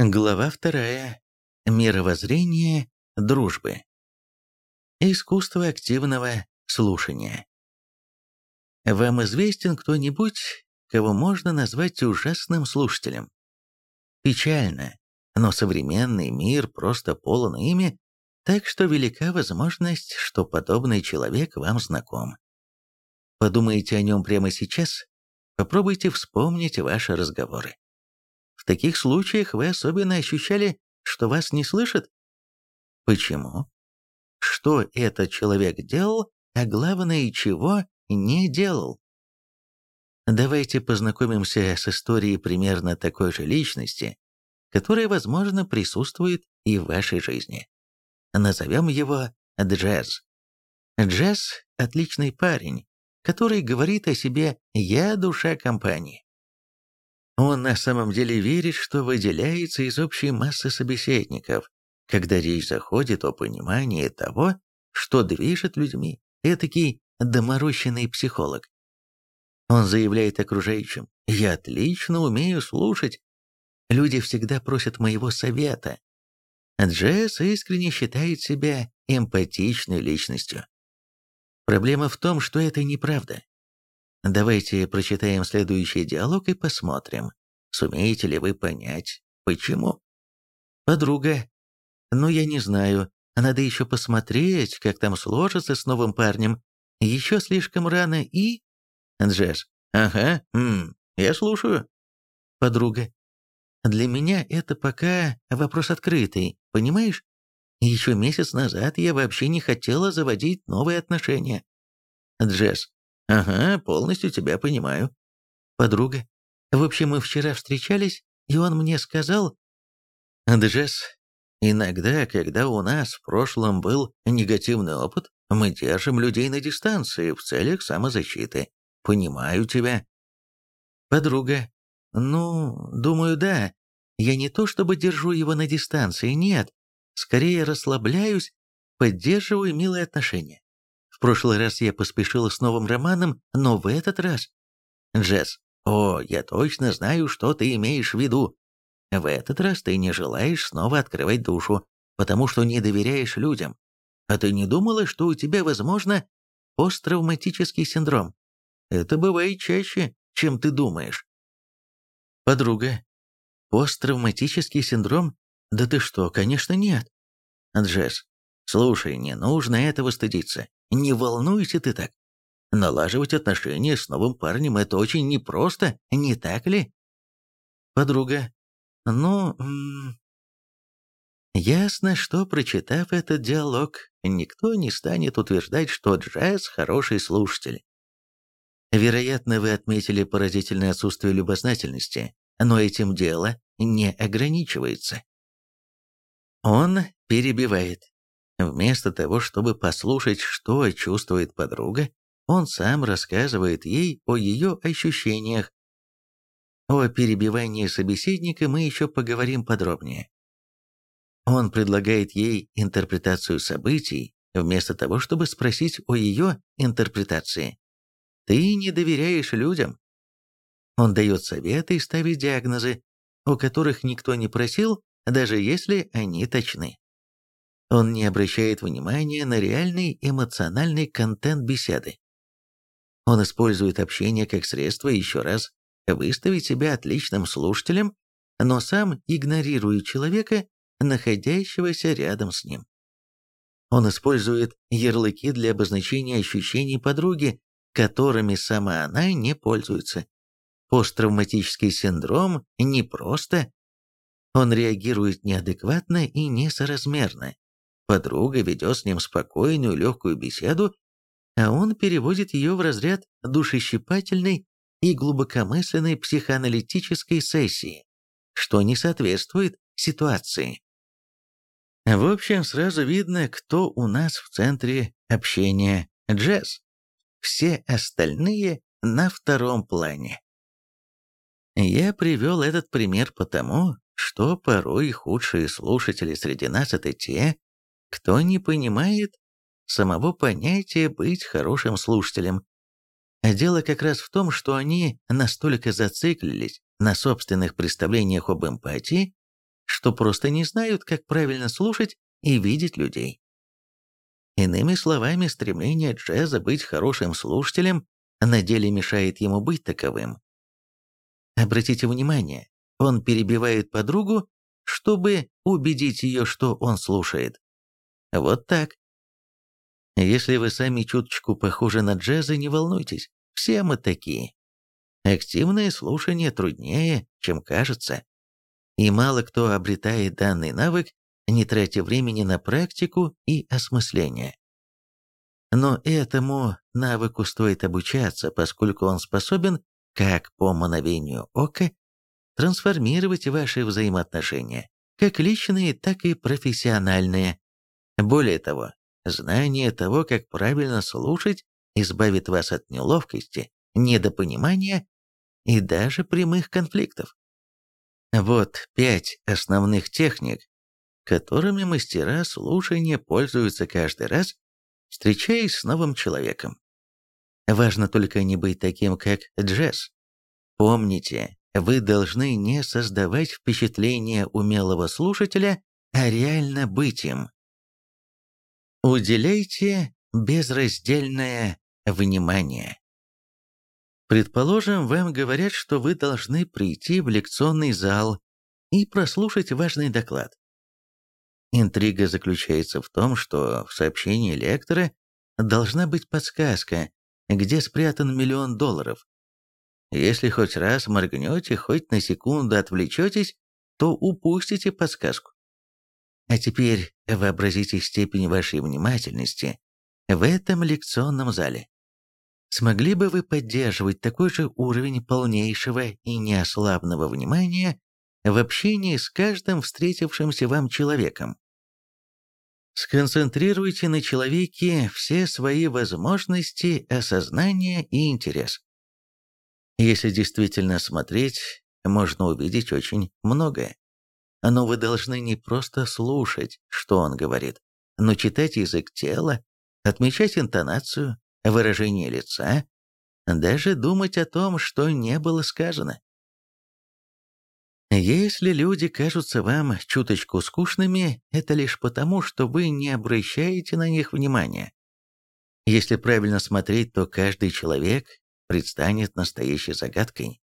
Глава вторая. Мировоззрение дружбы. Искусство активного слушания. Вам известен кто-нибудь, кого можно назвать ужасным слушателем? Печально, но современный мир просто полон ими, так что велика возможность, что подобный человек вам знаком. Подумайте о нем прямо сейчас, попробуйте вспомнить ваши разговоры таких случаях вы особенно ощущали, что вас не слышат? Почему? Что этот человек делал, а главное, чего не делал? Давайте познакомимся с историей примерно такой же личности, которая, возможно, присутствует и в вашей жизни. Назовем его Джаз. Джаз – отличный парень, который говорит о себе «я душа компании». Он на самом деле верит, что выделяется из общей массы собеседников, когда речь заходит о понимании того, что движет людьми. Этакий доморощенный психолог. Он заявляет окружающим, «Я отлично умею слушать. Люди всегда просят моего совета». Джесс искренне считает себя эмпатичной личностью. Проблема в том, что это неправда. Давайте прочитаем следующий диалог и посмотрим, сумеете ли вы понять, почему. Подруга. Ну, я не знаю. Надо еще посмотреть, как там сложится с новым парнем. Еще слишком рано и... Джесс. Ага, м, я слушаю. Подруга. Для меня это пока вопрос открытый, понимаешь? Еще месяц назад я вообще не хотела заводить новые отношения. Джесс. «Ага, полностью тебя понимаю». «Подруга. В общем, мы вчера встречались, и он мне сказал...» «Джесс, иногда, когда у нас в прошлом был негативный опыт, мы держим людей на дистанции в целях самозащиты. Понимаю тебя». «Подруга. Ну, думаю, да. Я не то чтобы держу его на дистанции, нет. Скорее расслабляюсь, поддерживаю милые отношения. В прошлый раз я поспешила с новым романом, но в этот раз... Джесс, о, я точно знаю, что ты имеешь в виду. В этот раз ты не желаешь снова открывать душу, потому что не доверяешь людям. А ты не думала, что у тебя, возможно, посттравматический синдром? Это бывает чаще, чем ты думаешь. Подруга. Посттравматический синдром? Да ты что, конечно, нет. Джесс, слушай, не нужно этого стыдиться. Не волнуйся ты так. Налаживать отношения с новым парнем – это очень непросто, не так ли? Подруга. Ну, ясно, что, прочитав этот диалог, никто не станет утверждать, что Джаз – хороший слушатель. Вероятно, вы отметили поразительное отсутствие любознательности, но этим дело не ограничивается. Он перебивает. Вместо того, чтобы послушать, что чувствует подруга, он сам рассказывает ей о ее ощущениях. О перебивании собеседника мы еще поговорим подробнее. Он предлагает ей интерпретацию событий, вместо того, чтобы спросить о ее интерпретации. Ты не доверяешь людям. Он дает советы и ставит диагнозы, о которых никто не просил, даже если они точны. Он не обращает внимания на реальный эмоциональный контент беседы. Он использует общение как средство еще раз выставить себя отличным слушателем, но сам игнорирует человека, находящегося рядом с ним. Он использует ярлыки для обозначения ощущений подруги, которыми сама она не пользуется. Посттравматический синдром не просто. Он реагирует неадекватно и несоразмерно, Подруга ведет с ним спокойную, легкую беседу, а он переводит ее в разряд душещипательной и глубокомысленной психоаналитической сессии, что не соответствует ситуации. В общем, сразу видно, кто у нас в центре общения – джаз. Все остальные на втором плане. Я привел этот пример потому, что порой худшие слушатели среди нас – это те, кто не понимает самого понятия быть хорошим слушателем. А дело как раз в том, что они настолько зациклились на собственных представлениях об эмпатии, что просто не знают, как правильно слушать и видеть людей. Иными словами, стремление Джеза быть хорошим слушателем на деле мешает ему быть таковым. Обратите внимание, он перебивает подругу, чтобы убедить ее, что он слушает. Вот так. Если вы сами чуточку похожи на Джеза, не волнуйтесь, все мы такие. Активное слушание труднее, чем кажется. И мало кто обретает данный навык, не тратя времени на практику и осмысление. Но этому навыку стоит обучаться, поскольку он способен, как по мановению ока, трансформировать ваши взаимоотношения, как личные, так и профессиональные. Более того, знание того, как правильно слушать, избавит вас от неловкости, недопонимания и даже прямых конфликтов. Вот пять основных техник, которыми мастера слушания пользуются каждый раз, встречаясь с новым человеком. Важно только не быть таким, как Джесс. Помните, вы должны не создавать впечатление умелого слушателя, а реально быть им. Уделяйте безраздельное внимание. Предположим, вам говорят, что вы должны прийти в лекционный зал и прослушать важный доклад. Интрига заключается в том, что в сообщении лектора должна быть подсказка, где спрятан миллион долларов. Если хоть раз моргнете, хоть на секунду отвлечетесь, то упустите подсказку. А теперь вообразите степень вашей внимательности в этом лекционном зале. Смогли бы вы поддерживать такой же уровень полнейшего и неослабного внимания в общении с каждым встретившимся вам человеком? Сконцентрируйте на человеке все свои возможности, осознание и интерес. Если действительно смотреть, можно увидеть очень многое. Но вы должны не просто слушать, что он говорит, но читать язык тела, отмечать интонацию, выражение лица, даже думать о том, что не было сказано. Если люди кажутся вам чуточку скучными, это лишь потому, что вы не обращаете на них внимания. Если правильно смотреть, то каждый человек предстанет настоящей загадкой.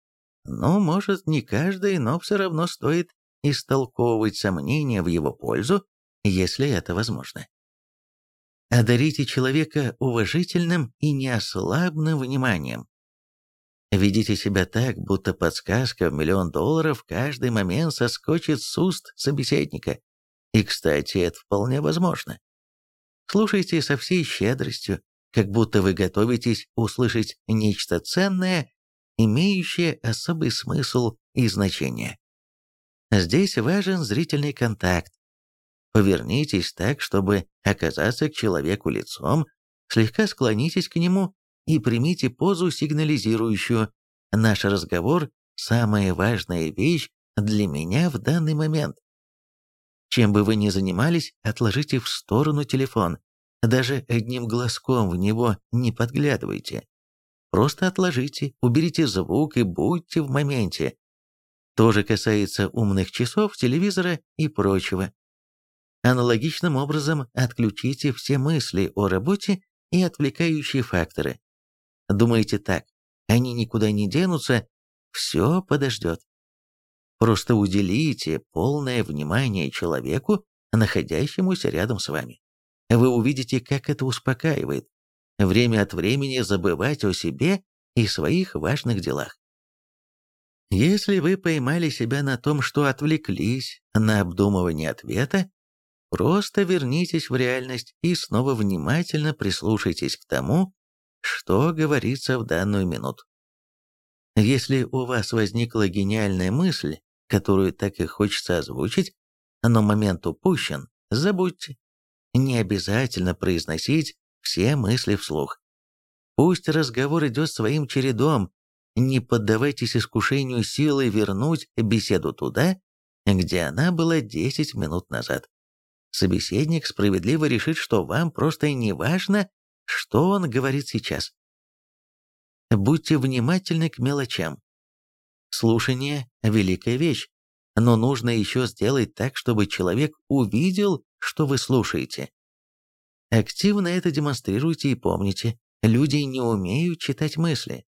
Ну, может, не каждый, но все равно стоит истолковывать сомнения в его пользу, если это возможно. Одарите человека уважительным и неослабным вниманием. Ведите себя так, будто подсказка в миллион долларов каждый момент соскочит с уст собеседника. И, кстати, это вполне возможно. Слушайте со всей щедростью, как будто вы готовитесь услышать нечто ценное, имеющее особый смысл и значение. Здесь важен зрительный контакт. Повернитесь так, чтобы оказаться к человеку лицом, слегка склонитесь к нему и примите позу, сигнализирующую «Наш разговор – самая важная вещь для меня в данный момент». Чем бы вы ни занимались, отложите в сторону телефон, даже одним глазком в него не подглядывайте. Просто отложите, уберите звук и будьте в моменте. То же касается умных часов, телевизора и прочего. Аналогичным образом отключите все мысли о работе и отвлекающие факторы. Думаете так, они никуда не денутся, все подождет. Просто уделите полное внимание человеку, находящемуся рядом с вами. Вы увидите, как это успокаивает. Время от времени забывать о себе и своих важных делах. Если вы поймали себя на том, что отвлеклись на обдумывание ответа, просто вернитесь в реальность и снова внимательно прислушайтесь к тому, что говорится в данную минуту. Если у вас возникла гениальная мысль, которую так и хочется озвучить, но момент упущен, забудьте. Не обязательно произносить все мысли вслух. Пусть разговор идет своим чередом, не поддавайтесь искушению силы вернуть беседу туда, где она была 10 минут назад. Собеседник справедливо решит, что вам просто не важно, что он говорит сейчас. Будьте внимательны к мелочам. Слушание – великая вещь, но нужно еще сделать так, чтобы человек увидел, что вы слушаете. Активно это демонстрируйте и помните, люди не умеют читать мысли.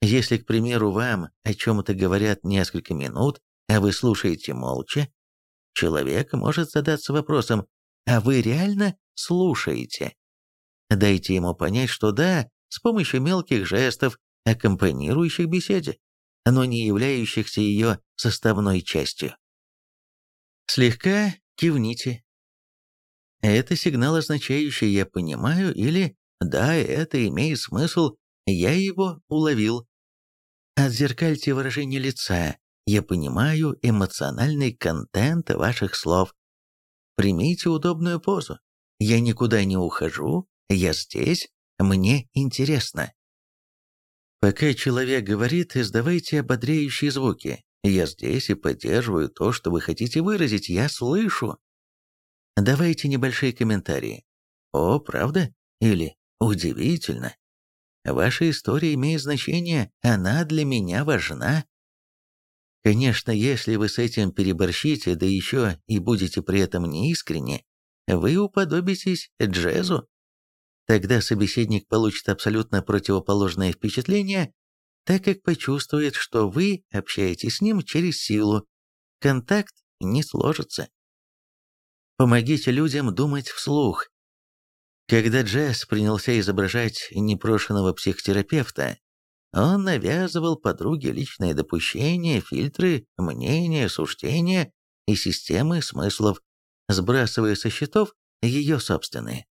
Если, к примеру, вам о чем-то говорят несколько минут, а вы слушаете молча, человек может задаться вопросом, а вы реально слушаете? Дайте ему понять, что да, с помощью мелких жестов, аккомпанирующих беседе, но не являющихся ее составной частью. Слегка кивните. Это сигнал, означающий «я понимаю» или «да, это имеет смысл, я его уловил». Отзеркальте выражение лица, «я понимаю эмоциональный контент ваших слов». Примите удобную позу. Я никуда не ухожу, я здесь, мне интересно. Пока человек говорит, издавайте ободряющие звуки. Я здесь и поддерживаю то, что вы хотите выразить, я слышу. Давайте небольшие комментарии. О, правда? Или удивительно? Ваша история имеет значение, она для меня важна. Конечно, если вы с этим переборщите, да еще и будете при этом неискренне, вы уподобитесь джезу. Тогда собеседник получит абсолютно противоположное впечатление, так как почувствует, что вы общаетесь с ним через силу. Контакт не сложится. Помогите людям думать вслух. Когда Джесс принялся изображать непрошенного психотерапевта, он навязывал подруге личные допущения, фильтры, мнения, суждения и системы смыслов, сбрасывая со счетов ее собственные.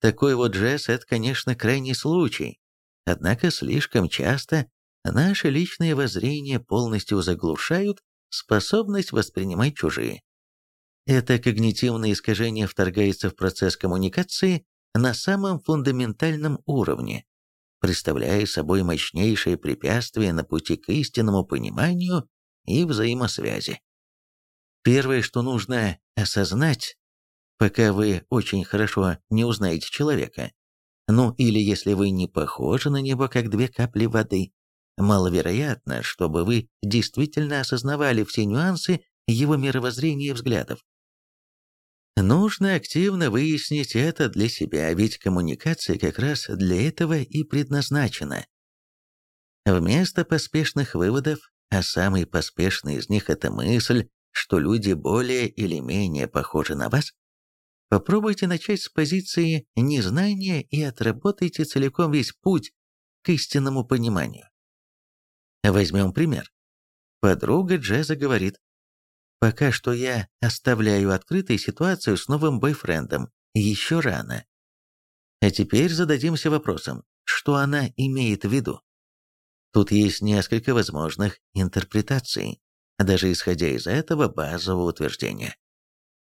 Такой вот жест – это, конечно, крайний случай. Однако слишком часто наши личные воззрения полностью заглушают способность воспринимать чужие. Это когнитивное искажение вторгается в процесс коммуникации на самом фундаментальном уровне, представляя собой мощнейшее препятствие на пути к истинному пониманию и взаимосвязи. Первое, что нужно осознать, пока вы очень хорошо не узнаете человека. Ну или если вы не похожи на него, как две капли воды. Маловероятно, чтобы вы действительно осознавали все нюансы его мировоззрения и взглядов. Нужно активно выяснить это для себя, ведь коммуникация как раз для этого и предназначена. Вместо поспешных выводов, а самый поспешный из них – это мысль, что люди более или менее похожи на вас, Попробуйте начать с позиции незнания и отработайте целиком весь путь к истинному пониманию. Возьмем пример. Подруга Джеза говорит, «Пока что я оставляю открытой ситуацию с новым бойфрендом, еще рано». А теперь зададимся вопросом, что она имеет в виду. Тут есть несколько возможных интерпретаций, даже исходя из этого базового утверждения.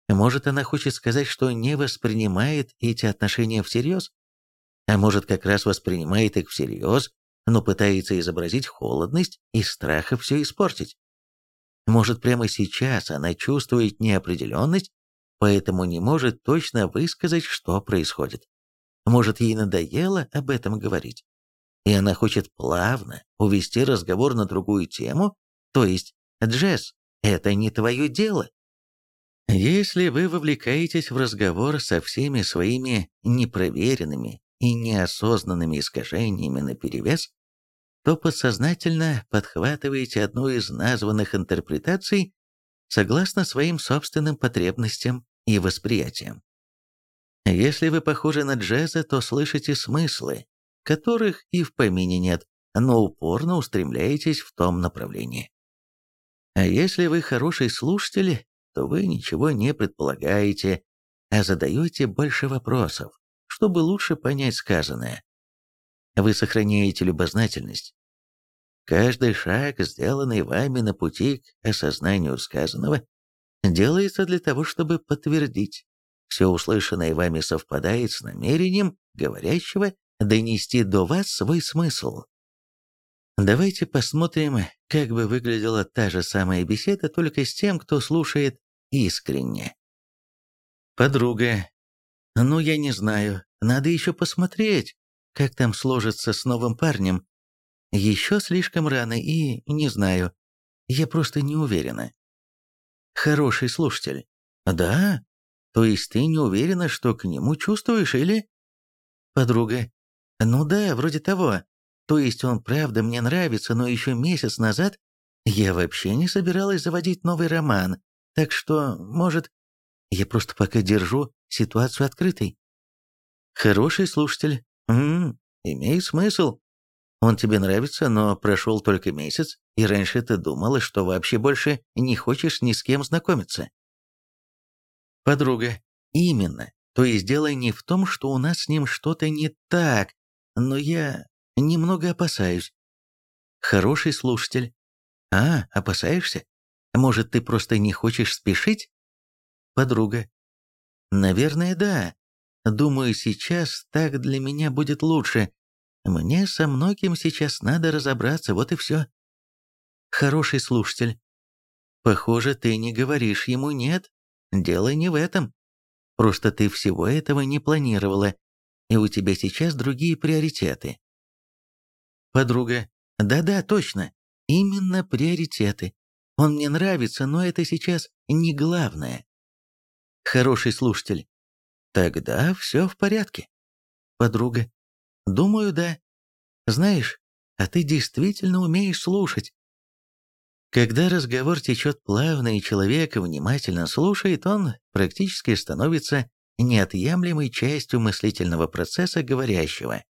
Может, она хочет сказать, что не воспринимает эти отношения всерьез? А может, как раз воспринимает их всерьез, но пытается изобразить холодность и страха все испортить? Может, прямо сейчас она чувствует неопределенность, поэтому не может точно высказать, что происходит. Может, ей надоело об этом говорить. И она хочет плавно увести разговор на другую тему, то есть, Джесс, это не твое дело. Если вы вовлекаетесь в разговор со всеми своими непроверенными и неосознанными искажениями наперевес, то подсознательно подхватываете одну из названных интерпретаций согласно своим собственным потребностям и восприятиям. Если вы похожи на джеза, то слышите смыслы, которых и в помине нет, но упорно устремляетесь в том направлении. А если вы хороший слушатель, то вы ничего не предполагаете, а задаете больше вопросов, чтобы лучше понять сказанное. Вы сохраняете любознательность. Каждый шаг, сделанный вами на пути к осознанию сказанного, делается для того, чтобы подтвердить, все услышанное вами совпадает с намерением говорящего донести до вас свой смысл. Давайте посмотрим, как бы выглядела та же самая беседа, только с тем, кто слушает искренне. Подруга. Ну, я не знаю, надо еще посмотреть, как там сложится с новым парнем. Еще слишком рано и не знаю. Я просто не уверена. Хороший слушатель. Да? То есть ты не уверена, что к нему чувствуешь, или... Подруга. Ну да, вроде того. То есть он правда мне нравится, но еще месяц назад я вообще не собиралась заводить новый роман. Так что, может, я просто пока держу ситуацию открытой. Хороший слушатель. Ммм, имеет смысл. Он тебе нравится, но прошел только месяц, и раньше ты думала, что вообще больше не хочешь ни с кем знакомиться. Подруга. Именно. То есть дело не в том, что у нас с ним что-то не так, но я немного опасаюсь. Хороший слушатель. А, опасаешься? Может, ты просто не хочешь спешить? Подруга. Наверное, да. Думаю, сейчас так для меня будет лучше. Мне со многим сейчас надо разобраться, вот и все. Хороший слушатель. Похоже, ты не говоришь ему «нет». Дело не в этом. Просто ты всего этого не планировала, и у тебя сейчас другие приоритеты. Подруга. Да-да, точно. Именно приоритеты. Он мне нравится, но это сейчас не главное. Хороший слушатель. Тогда все в порядке. Подруга. Думаю, да. Знаешь, а ты действительно умеешь слушать. Когда разговор течет плавно и человек внимательно слушает, он практически становится неотъемлемой частью мыслительного процесса говорящего.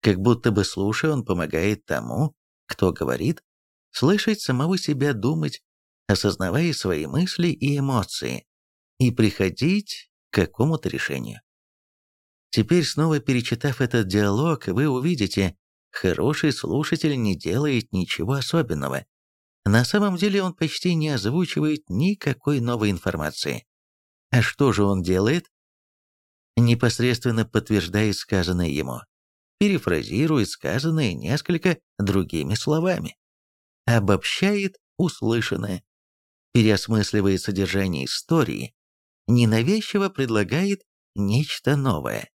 Как будто бы слушая, он помогает тому, кто говорит, слышать самого себя думать, осознавая свои мысли и эмоции, и приходить какому-то решению. Теперь, снова перечитав этот диалог, вы увидите, хороший слушатель не делает ничего особенного. На самом деле он почти не озвучивает никакой новой информации. А что же он делает? Непосредственно подтверждает сказанное ему. Перефразирует сказанное несколько другими словами. Обобщает услышанное. Переосмысливает содержание истории. Ненавязчиво предлагает нечто новое.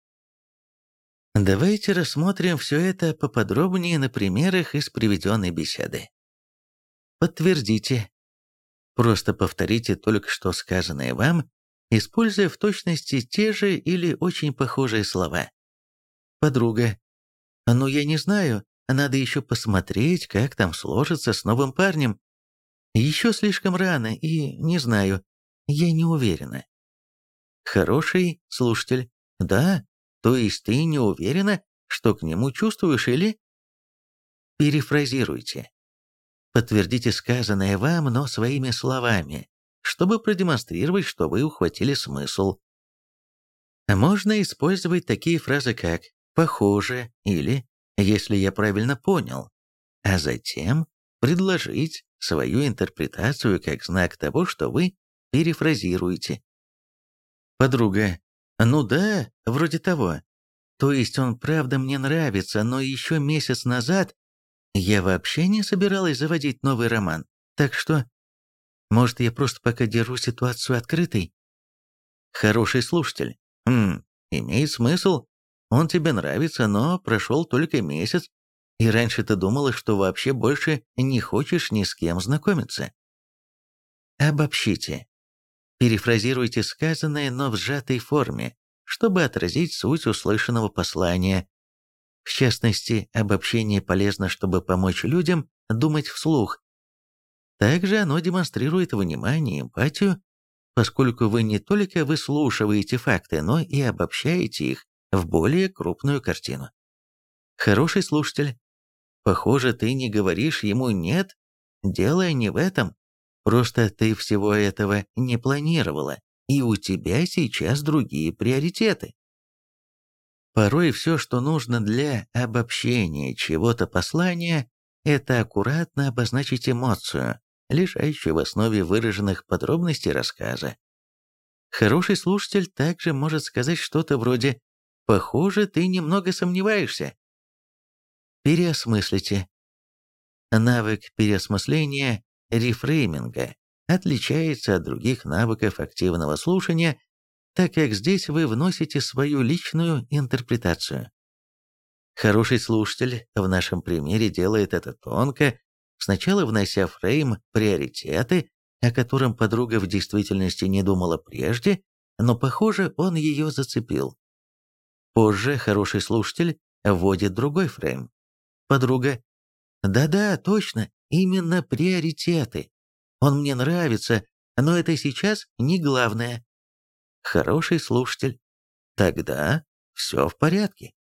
Давайте рассмотрим все это поподробнее на примерах из приведенной беседы. Подтвердите. Просто повторите только что сказанное вам, используя в точности те же или очень похожие слова. Подруга. Ну, я не знаю, надо еще посмотреть, как там сложится с новым парнем. Еще слишком рано, и не знаю, я не уверена. Хороший слушатель. Да, то есть ты не уверена, что к нему чувствуешь или... Перефразируйте. Подтвердите сказанное вам, но своими словами, чтобы продемонстрировать, что вы ухватили смысл. Можно использовать такие фразы, как «похоже» или «если я правильно понял», а затем предложить свою интерпретацию как знак того, что вы перефразируете. Подруга ну да, вроде того. То есть он правда мне нравится, но еще месяц назад я вообще не собиралась заводить новый роман. Так что, может, я просто пока держу ситуацию открытой? Хороший слушатель. Хм, имеет смысл. Он тебе нравится, но прошел только месяц, и раньше ты думала, что вообще больше не хочешь ни с кем знакомиться. Обобщите. Перефразируйте сказанное, но в сжатой форме, чтобы отразить суть услышанного послания. В частности, обобщение полезно, чтобы помочь людям думать вслух. Также оно демонстрирует внимание и эмпатию, поскольку вы не только выслушиваете факты, но и обобщаете их в более крупную картину. Хороший слушатель. Похоже, ты не говоришь ему «нет», дело не в этом. Просто ты всего этого не планировала, и у тебя сейчас другие приоритеты. Порой все, что нужно для обобщения чего-то послания, это аккуратно обозначить эмоцию, лежащую в основе выраженных подробностей рассказа. Хороший слушатель также может сказать что-то вроде «Похоже, ты немного сомневаешься». Переосмыслите. Навык переосмысления рефрейминга отличается от других навыков активного слушания, так как здесь вы вносите свою личную интерпретацию. Хороший слушатель в нашем примере делает это тонко, сначала внося фрейм приоритеты, о котором подруга в действительности не думала прежде, но, похоже, он ее зацепил. Позже хороший слушатель вводит другой фрейм. Подруга. Да-да, точно, именно приоритеты. Он мне нравится, но это сейчас не главное. Хороший слушатель. Тогда все в порядке.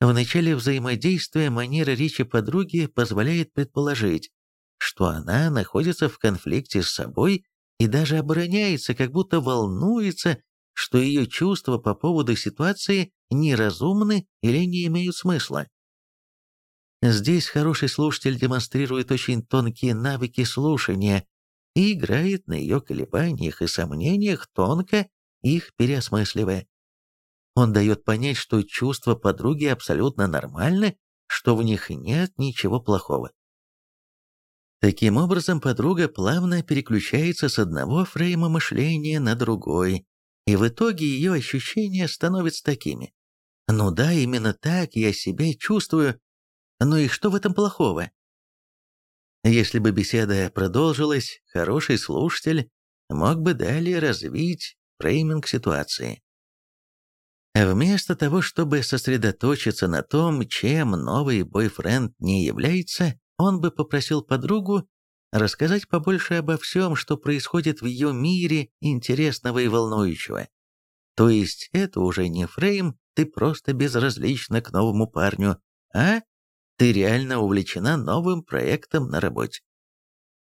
В начале взаимодействия манера речи подруги позволяет предположить, что она находится в конфликте с собой и даже обороняется, как будто волнуется, что ее чувства по поводу ситуации неразумны или не имеют смысла. Здесь хороший слушатель демонстрирует очень тонкие навыки слушания и играет на ее колебаниях и сомнениях, тонко их переосмысливая. Он дает понять, что чувства подруги абсолютно нормальны, что в них нет ничего плохого. Таким образом, подруга плавно переключается с одного фрейма мышления на другой, и в итоге ее ощущения становятся такими. Ну да, именно так я себя чувствую. Ну и что в этом плохого? Если бы беседа продолжилась, хороший слушатель мог бы далее развить фрейминг ситуации. Вместо того, чтобы сосредоточиться на том, чем новый бойфренд не является, он бы попросил подругу рассказать побольше обо всем, что происходит в ее мире интересного и волнующего. То есть это уже не фрейм, ты просто безразлична к новому парню, а ты реально увлечена новым проектом на работе.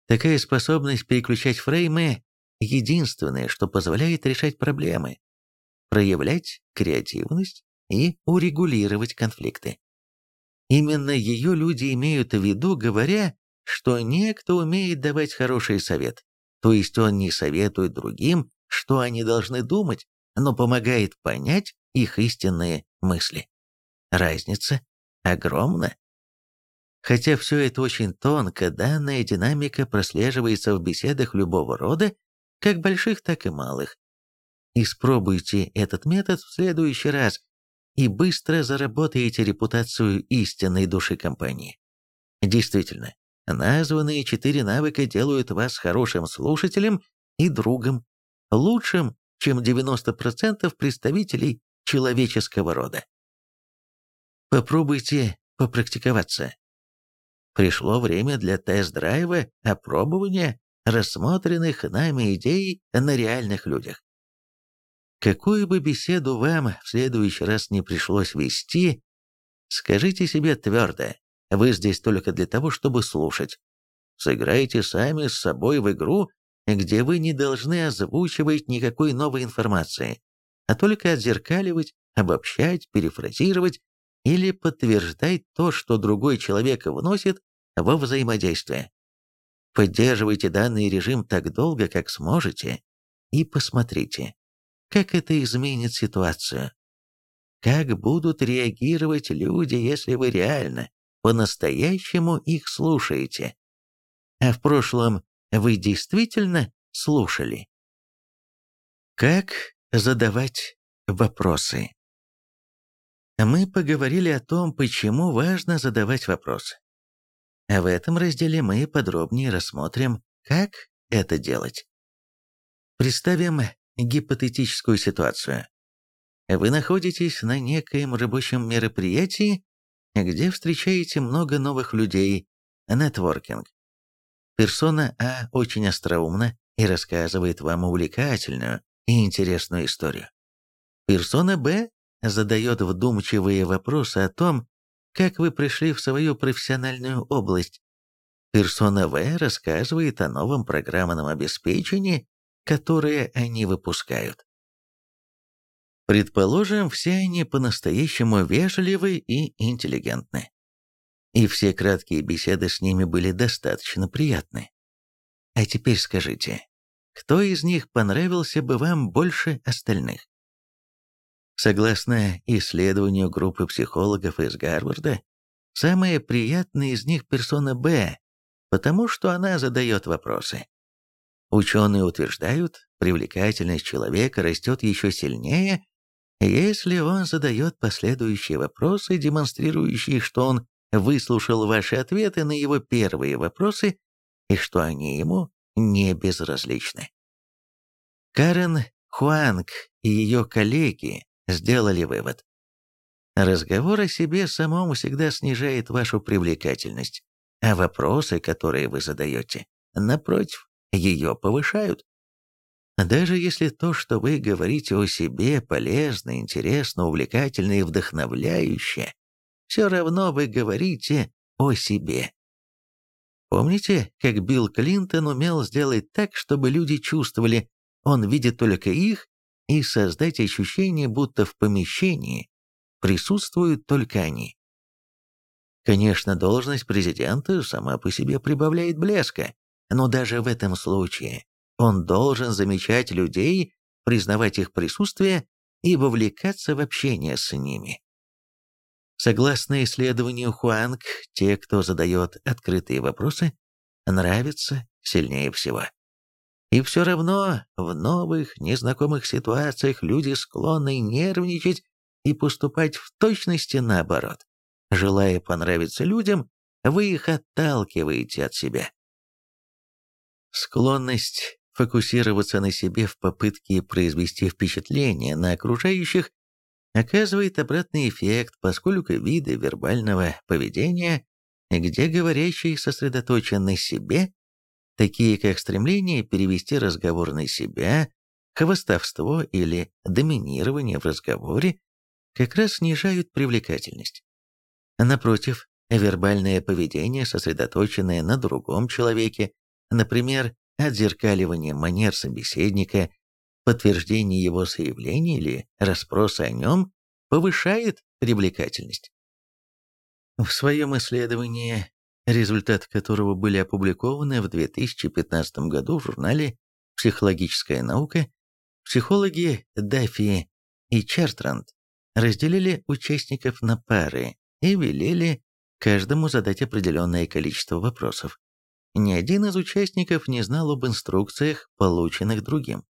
Такая способность переключать фреймы – единственное, что позволяет решать проблемы, проявлять креативность и урегулировать конфликты. Именно ее люди имеют в виду, говоря, что некто умеет давать хороший совет, то есть он не советует другим, что они должны думать, но помогает понять их истинные мысли. Разница огромна. Хотя все это очень тонко, данная динамика прослеживается в беседах любого рода, как больших, так и малых. Испробуйте этот метод в следующий раз, и быстро заработаете репутацию истинной души компании. Действительно, названные четыре навыка делают вас хорошим слушателем и другом, лучшим, чем 90% представителей человеческого рода. Попробуйте попрактиковаться. Пришло время для тест-драйва, опробования рассмотренных нами идей на реальных людях. Какую бы беседу вам в следующий раз не пришлось вести, скажите себе твердо, вы здесь только для того, чтобы слушать. Сыграйте сами с собой в игру, где вы не должны озвучивать никакой новой информации, а только отзеркаливать, обобщать, перефразировать или подтверждать то, что другой человек вносит во взаимодействие. Поддерживайте данный режим так долго, как сможете, и посмотрите, как это изменит ситуацию? Как будут реагировать люди, если вы реально, по-настоящему их слушаете? А в прошлом вы действительно слушали? Как задавать вопросы? Мы поговорили о том, почему важно задавать вопросы. А в этом разделе мы подробнее рассмотрим, как это делать. Представим гипотетическую ситуацию. Вы находитесь на некоем рабочем мероприятии, где встречаете много новых людей, нетворкинг. Персона А очень остроумна и рассказывает вам увлекательную и интересную историю. Персона Б задает вдумчивые вопросы о том, как вы пришли в свою профессиональную область. Персона В рассказывает о новом программном обеспечении которые они выпускают. Предположим, все они по-настоящему вежливы и интеллигентны. И все краткие беседы с ними были достаточно приятны. А теперь скажите, кто из них понравился бы вам больше остальных? Согласно исследованию группы психологов из Гарварда, самая приятная из них персона Б, потому что она задает вопросы. Ученые утверждают, привлекательность человека растет еще сильнее, если он задает последующие вопросы, демонстрирующие, что он выслушал ваши ответы на его первые вопросы и что они ему не безразличны. Карен Хуанг и ее коллеги сделали вывод. Разговор о себе самом всегда снижает вашу привлекательность, а вопросы, которые вы задаете, напротив, ее повышают. Даже если то, что вы говорите о себе, полезно, интересно, увлекательно и вдохновляюще, все равно вы говорите о себе. Помните, как Билл Клинтон умел сделать так, чтобы люди чувствовали, он видит только их, и создать ощущение, будто в помещении присутствуют только они. Конечно, должность президента сама по себе прибавляет блеска, но даже в этом случае он должен замечать людей, признавать их присутствие и вовлекаться в общение с ними. Согласно исследованию Хуанг, те, кто задает открытые вопросы, нравятся сильнее всего. И все равно в новых, незнакомых ситуациях люди склонны нервничать и поступать в точности наоборот. Желая понравиться людям, вы их отталкиваете от себя. Склонность фокусироваться на себе в попытке произвести впечатление на окружающих оказывает обратный эффект, поскольку виды вербального поведения, где говорящий сосредоточен на себе, такие как стремление перевести разговор на себя, хвостовство или доминирование в разговоре, как раз снижают привлекательность. Напротив, вербальное поведение, сосредоточенное на другом человеке, например, отзеркаливание манер собеседника, подтверждение его заявления или расспроса о нем, повышает привлекательность. В своем исследовании, результаты которого были опубликованы в 2015 году в журнале «Психологическая наука», психологи Даффи и Чартранд разделили участников на пары и велели каждому задать определенное количество вопросов. Ни один из участников не знал об инструкциях, полученных другим.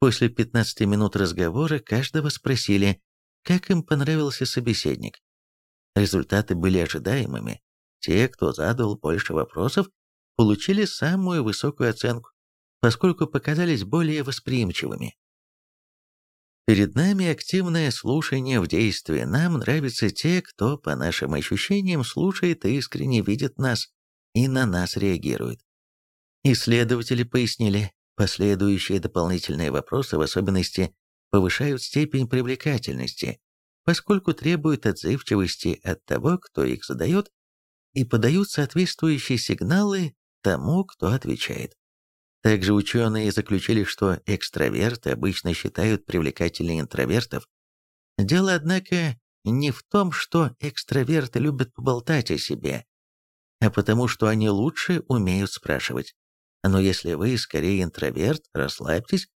После 15 минут разговора каждого спросили, как им понравился собеседник. Результаты были ожидаемыми. Те, кто задал больше вопросов, получили самую высокую оценку, поскольку показались более восприимчивыми. Перед нами активное слушание в действии. Нам нравятся те, кто, по нашим ощущениям, слушает и искренне видит нас и на нас реагирует. Исследователи пояснили, последующие дополнительные вопросы в особенности повышают степень привлекательности, поскольку требуют отзывчивости от того, кто их задает, и подают соответствующие сигналы тому, кто отвечает. Также ученые заключили, что экстраверты обычно считают привлекательнее интровертов. Дело, однако, не в том, что экстраверты любят поболтать о себе, а потому что они лучше умеют спрашивать. Но если вы скорее интроверт, расслабьтесь,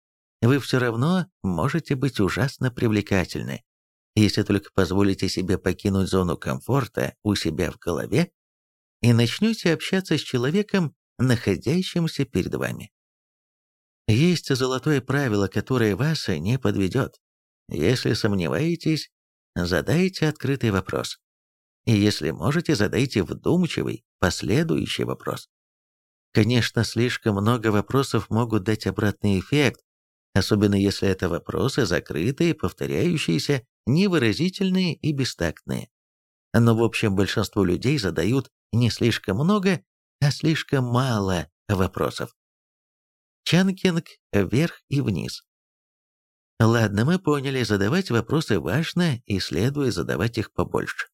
вы все равно можете быть ужасно привлекательны, если только позволите себе покинуть зону комфорта у себя в голове и начнете общаться с человеком, находящимся перед вами. Есть золотое правило, которое вас не подведет. Если сомневаетесь, задайте открытый вопрос. И если можете, задайте вдумчивый, последующий вопрос. Конечно, слишком много вопросов могут дать обратный эффект, особенно если это вопросы закрытые, повторяющиеся, невыразительные и бестактные. Но в общем большинство людей задают не слишком много, а слишком мало вопросов. Чанкинг вверх и вниз. Ладно, мы поняли, задавать вопросы важно, и следует задавать их побольше.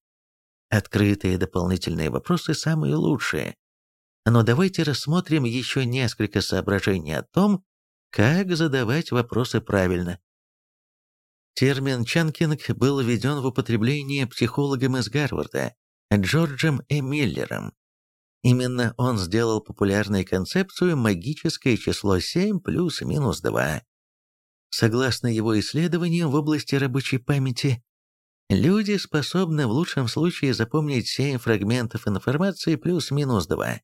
Открытые дополнительные вопросы самые лучшие. Но давайте рассмотрим еще несколько соображений о том, как задавать вопросы правильно. Термин «чанкинг» был введен в употребление психологом из Гарварда Джорджем Э. Миллером Именно он сделал популярной концепцию магическое число 7 плюс-минус 2. Согласно его исследованиям в области рабочей памяти, люди способны в лучшем случае запомнить 7 фрагментов информации плюс-минус 2.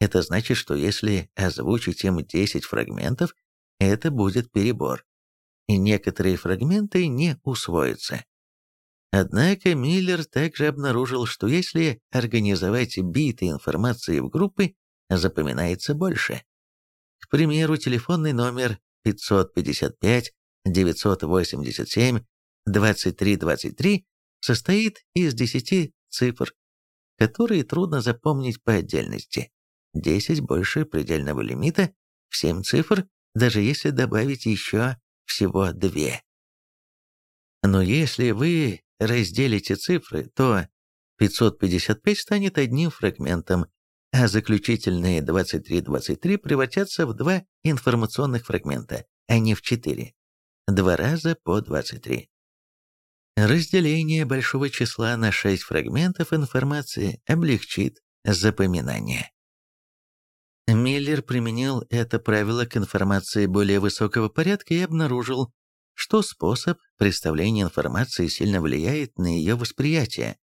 Это значит, что если озвучить им 10 фрагментов, это будет перебор. И некоторые фрагменты не усвоятся. Однако Миллер также обнаружил, что если организовать биты информации в группы, запоминается больше. примеру, телефонный номер 555 987 2323 состоит из 10 цифр, которые трудно запомнить по отдельности. 10 больше предельного лимита, в 7 цифр, даже если добавить еще всего 2. Но если вы разделите цифры, то 555 станет одним фрагментом, а заключительные 23-23 превратятся в два информационных фрагмента, а не в четыре. Два раза по 23. Разделение большого числа на 6 фрагментов информации облегчит запоминание. Миллер применил это правило к информации более высокого порядка и обнаружил, что способ представления информации сильно влияет на ее восприятие,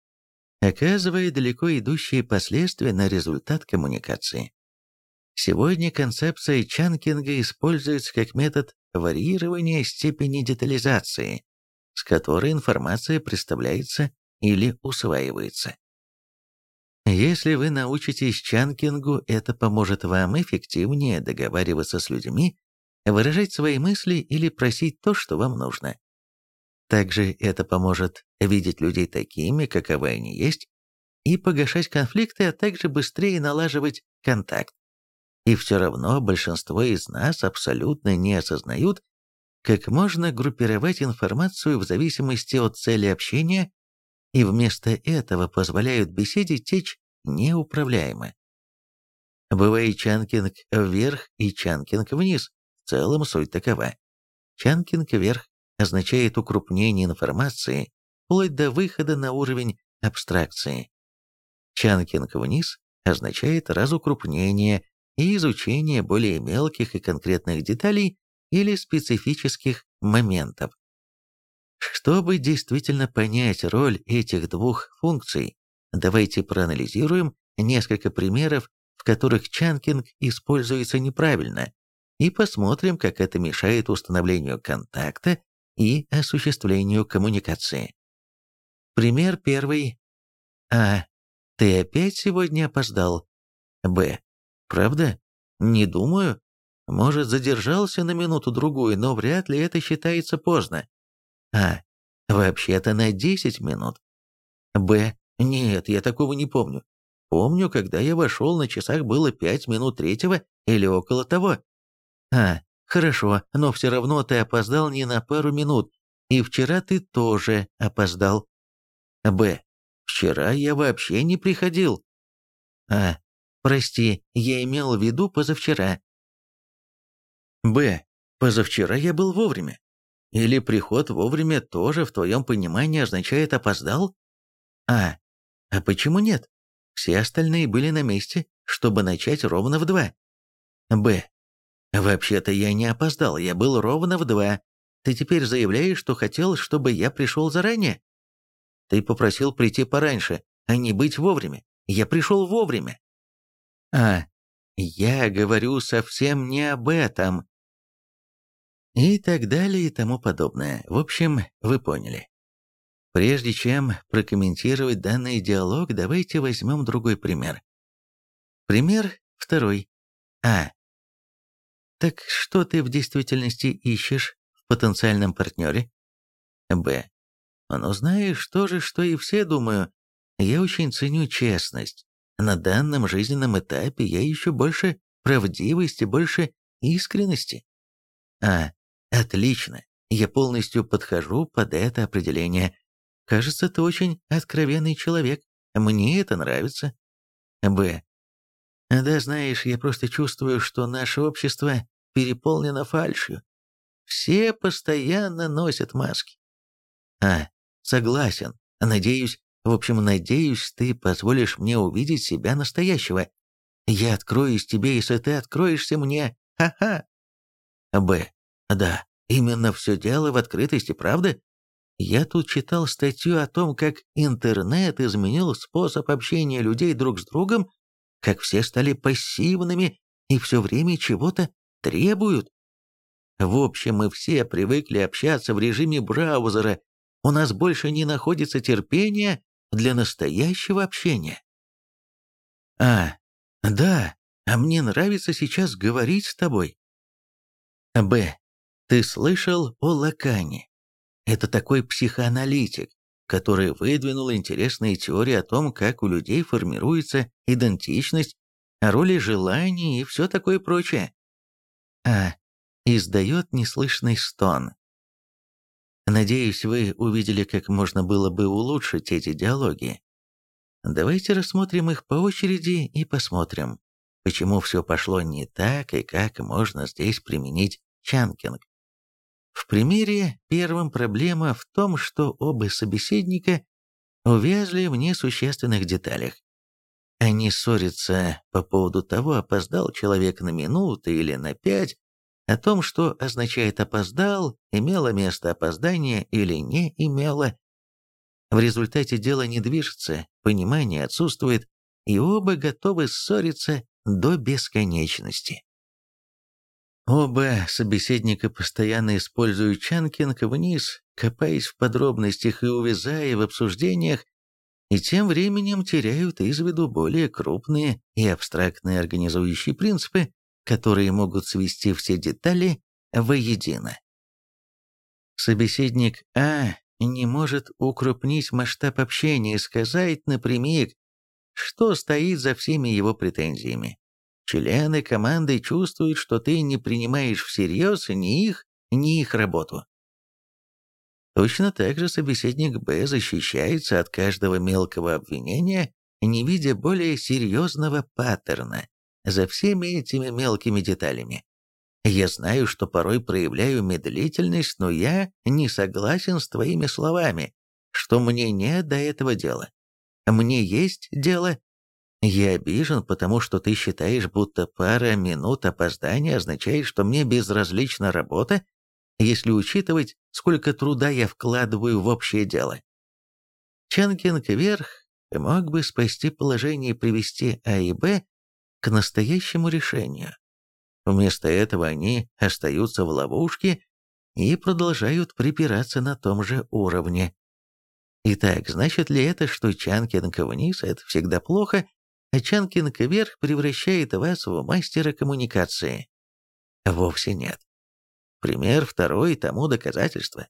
оказывая далеко идущие последствия на результат коммуникации. Сегодня концепция чанкинга используется как метод варьирования степени детализации, с которой информация представляется или усваивается. Если вы научитесь чанкингу, это поможет вам эффективнее договариваться с людьми, выражать свои мысли или просить то, что вам нужно. Также это поможет видеть людей такими, каковы они есть, и погашать конфликты, а также быстрее налаживать контакт. И все равно большинство из нас абсолютно не осознают, как можно группировать информацию в зависимости от цели общения, и вместо этого позволяют беседе течь неуправляемо. Бывает чанкинг вверх и чанкинг вниз, целом суть такова. Чанкинг вверх означает укрупнение информации вплоть до выхода на уровень абстракции. Чанкинг вниз означает разукрупнение и изучение более мелких и конкретных деталей или специфических моментов. Чтобы действительно понять роль этих двух функций, давайте проанализируем несколько примеров, в которых чанкинг используется неправильно, и посмотрим, как это мешает установлению контакта и осуществлению коммуникации. Пример первый. А. Ты опять сегодня опоздал? Б. Правда? Не думаю. Может, задержался на минуту-другую, но вряд ли это считается поздно. А. Вообще-то на 10 минут. Б. Нет, я такого не помню. Помню, когда я вошел, на часах было 5 минут третьего или около того. А. Хорошо, но все равно ты опоздал не на пару минут, и вчера ты тоже опоздал. Б. Вчера я вообще не приходил. А. Прости, я имел в виду позавчера. Б. Позавчера я был вовремя. Или приход вовремя тоже в твоем понимании означает опоздал? А. А почему нет? Все остальные были на месте, чтобы начать ровно в два. Б. «Вообще-то я не опоздал, я был ровно в два. Ты теперь заявляешь, что хотел, чтобы я пришел заранее? Ты попросил прийти пораньше, а не быть вовремя. Я пришел вовремя». «А, я говорю совсем не об этом». И так далее и тому подобное. В общем, вы поняли. Прежде чем прокомментировать данный диалог, давайте возьмем другой пример. Пример второй. А. Так что ты в действительности ищешь в потенциальном партнере? Б. Ну знаешь, то же, что и все, думаю. Я очень ценю честность. На данном жизненном этапе я ищу больше правдивости, больше искренности. А. Отлично. Я полностью подхожу под это определение. Кажется, ты очень откровенный человек. Мне это нравится. Б. Да, знаешь, я просто чувствую, что наше общество переполнено фальшью. Все постоянно носят маски. А, согласен. Надеюсь, в общем, надеюсь, ты позволишь мне увидеть себя настоящего. Я откроюсь тебе, если ты откроешься мне. Ха-ха. Б. Да, именно все дело в открытости, правда? Я тут читал статью о том, как интернет изменил способ общения людей друг с другом как все стали пассивными и все время чего-то требуют. В общем, мы все привыкли общаться в режиме браузера, у нас больше не находится терпения для настоящего общения. А, да, а мне нравится сейчас говорить с тобой. Б. Ты слышал о Лакане? Это такой психоаналитик, который выдвинул интересные теории о том, как у людей формируется идентичность, роли желаний и все такое прочее. А. Издает неслышный стон. Надеюсь, вы увидели, как можно было бы улучшить эти диалоги. Давайте рассмотрим их по очереди и посмотрим, почему все пошло не так и как можно здесь применить чанкинг. В примере первым проблема в том, что оба собеседника увязли в несущественных деталях. Они ссорятся по поводу того, опоздал человек на минуту или на пять, о том, что означает «опоздал», имело место опоздание или не имело. В результате дело не движется, понимание отсутствует, и оба готовы ссориться до бесконечности. Оба собеседника постоянно используют чанкинг вниз, копаясь в подробностях и увязая в обсуждениях, и тем временем теряют из виду более крупные и абстрактные организующие принципы, которые могут свести все детали воедино. Собеседник А не может укрупнить масштаб общения и сказать напрямик, что стоит за всеми его претензиями. Члены команды чувствуют, что ты не принимаешь всерьез ни их, ни их работу. Точно так же собеседник Б защищается от каждого мелкого обвинения, не видя более серьезного паттерна за всеми этими мелкими деталями. Я знаю, что порой проявляю медлительность, но я не согласен с твоими словами, что мне не до этого дела. Мне есть дело, я обижен, потому что ты считаешь, будто пара минут опоздания означает, что мне безразлична работа, если учитывать, сколько труда я вкладываю в общее дело. Чанкинг вверх мог бы спасти положение и привести А и Б к настоящему решению. Вместо этого они остаются в ловушке и продолжают припираться на том же уровне. Итак, значит ли это, что чанкинг вниз – это всегда плохо, а Чанкинг вверх превращает вас в мастера коммуникации. Вовсе нет. Пример второй тому доказательство.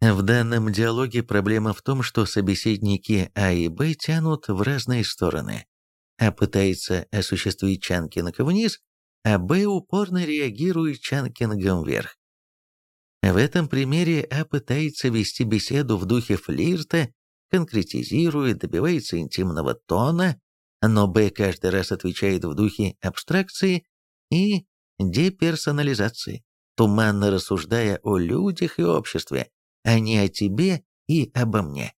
В данном диалоге проблема в том, что собеседники А и Б тянут в разные стороны. А пытается осуществить чанкинг вниз, а Б упорно реагирует чанкингом вверх. В этом примере А пытается вести беседу в духе флирта конкретизирует, добивается интимного тона, но Б каждый раз отвечает в духе абстракции и деперсонализации, туманно рассуждая о людях и обществе, а не о тебе и обо мне.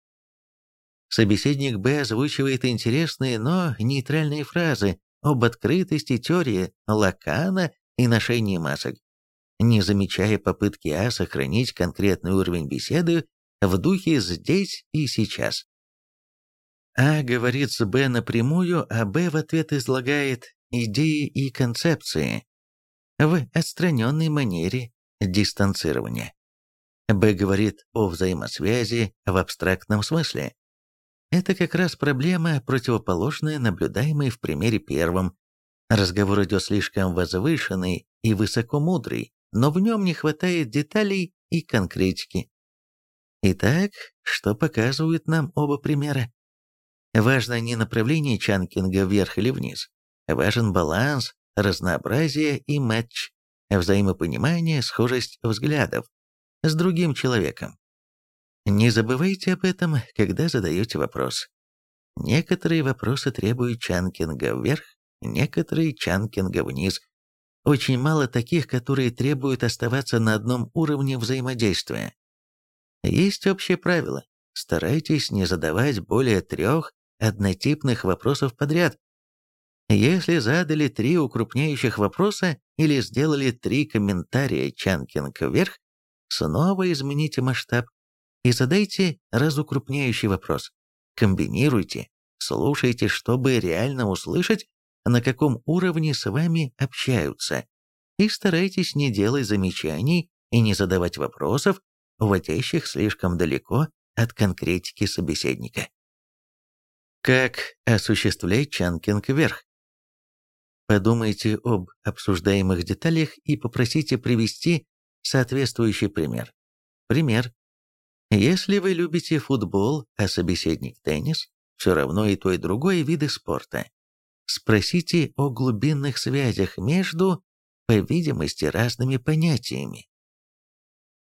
Собеседник Б озвучивает интересные, но нейтральные фразы об открытости теории Лакана и ношении масок, не замечая попытки А сохранить конкретный уровень беседы в духе «здесь и сейчас». А говорит с Б напрямую, а Б в ответ излагает идеи и концепции в отстраненной манере дистанцирования. Б говорит о взаимосвязи в абстрактном смысле. Это как раз проблема, противоположная наблюдаемой в примере первом. Разговор идет слишком возвышенный и высокомудрый, но в нем не хватает деталей и конкретики. Итак, что показывают нам оба примера? Важно не направление чанкинга вверх или вниз. Важен баланс, разнообразие и матч, взаимопонимание, схожесть взглядов с другим человеком. Не забывайте об этом, когда задаете вопрос. Некоторые вопросы требуют чанкинга вверх, некоторые чанкинга вниз. Очень мало таких, которые требуют оставаться на одном уровне взаимодействия. Есть общее правило. Старайтесь не задавать более трех однотипных вопросов подряд. Если задали три укрупняющих вопроса или сделали три комментария чанкинг вверх, снова измените масштаб и задайте разукрупняющий вопрос. Комбинируйте, слушайте, чтобы реально услышать, на каком уровне с вами общаются, и старайтесь не делать замечаний и не задавать вопросов, уводящих слишком далеко от конкретики собеседника. Как осуществлять чанкинг вверх? Подумайте об обсуждаемых деталях и попросите привести соответствующий пример. Пример. Если вы любите футбол, а собеседник теннис, все равно и то, и другое виды спорта. Спросите о глубинных связях между, по видимости, разными понятиями.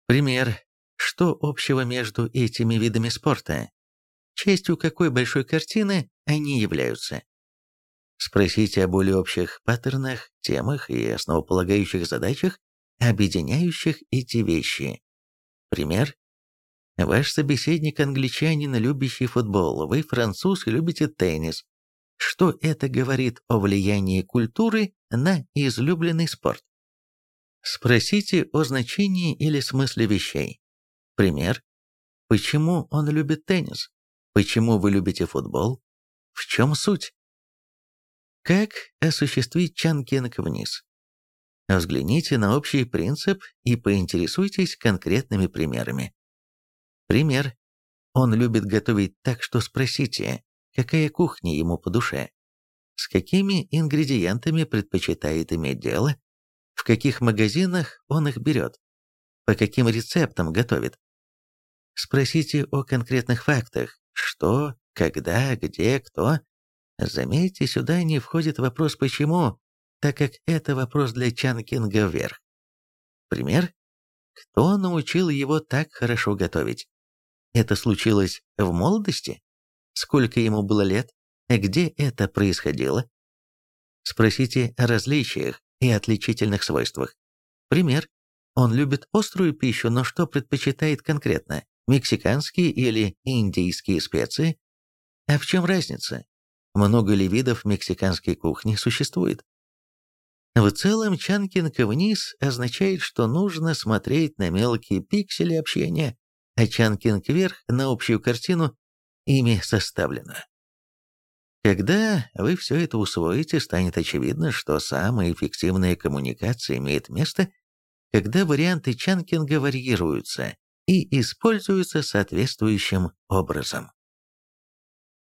Пример. Что общего между этими видами спорта? Частью какой большой картины они являются? Спросите о более общих паттернах, темах и основополагающих задачах, объединяющих эти вещи. Пример. Ваш собеседник англичанин, любящий футбол, вы француз и любите теннис. Что это говорит о влиянии культуры на излюбленный спорт? Спросите о значении или смысле вещей. Пример. Почему он любит теннис? Почему вы любите футбол? В чем суть? Как осуществить чанкинг вниз? Взгляните на общий принцип и поинтересуйтесь конкретными примерами. Пример. Он любит готовить так, что спросите, какая кухня ему по душе, с какими ингредиентами предпочитает иметь дело, в каких магазинах он их берет, по каким рецептам готовит. Спросите о конкретных фактах, что, когда, где, кто. Заметьте, сюда не входит вопрос «почему», так как это вопрос для Чанкинга вверх. Пример. Кто научил его так хорошо готовить? Это случилось в молодости? Сколько ему было лет? Где это происходило? Спросите о различиях, и отличительных свойствах. Пример. Он любит острую пищу, но что предпочитает конкретно? Мексиканские или индийские специи? А в чем разница? Много ли видов мексиканской кухни существует? В целом, чанкинг вниз означает, что нужно смотреть на мелкие пиксели общения, а чанкинг вверх на общую картину ими составлено. Когда вы все это усвоите, станет очевидно, что самая эффективная коммуникация имеет место, когда варианты чанкинга варьируются и используются соответствующим образом.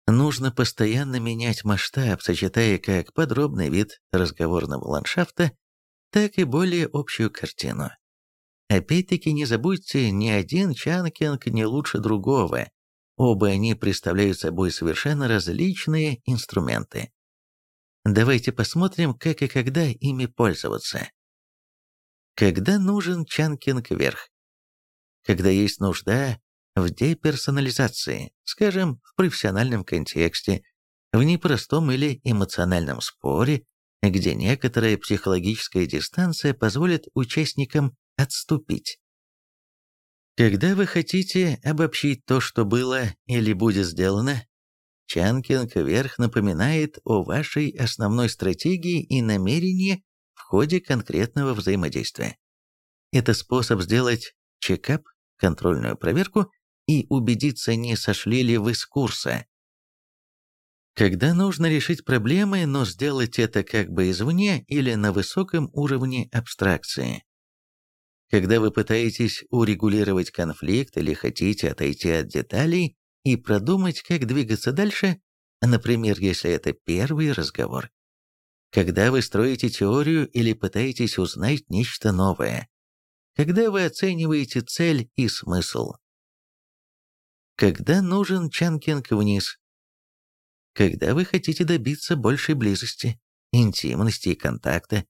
Нужно постоянно менять масштаб, сочетая как подробный вид разговорного ландшафта, так и более общую картину. Опять-таки не забудьте, ни один чанкинг не лучше другого, Оба они представляют собой совершенно различные инструменты. Давайте посмотрим, как и когда ими пользоваться. Когда нужен чанкинг вверх? Когда есть нужда в деперсонализации, скажем, в профессиональном контексте, в непростом или эмоциональном споре, где некоторая психологическая дистанция позволит участникам отступить. Когда вы хотите обобщить то, что было или будет сделано, Чанкинг вверх напоминает о вашей основной стратегии и намерении в ходе конкретного взаимодействия. Это способ сделать чекап, контрольную проверку и убедиться, не сошли ли вы с курса. Когда нужно решить проблемы, но сделать это как бы извне или на высоком уровне абстракции. Когда вы пытаетесь урегулировать конфликт или хотите отойти от деталей и продумать, как двигаться дальше, например, если это первый разговор. Когда вы строите теорию или пытаетесь узнать нечто новое. Когда вы оцениваете цель и смысл. Когда нужен чанкинг вниз. Когда вы хотите добиться большей близости, интимности и контакта.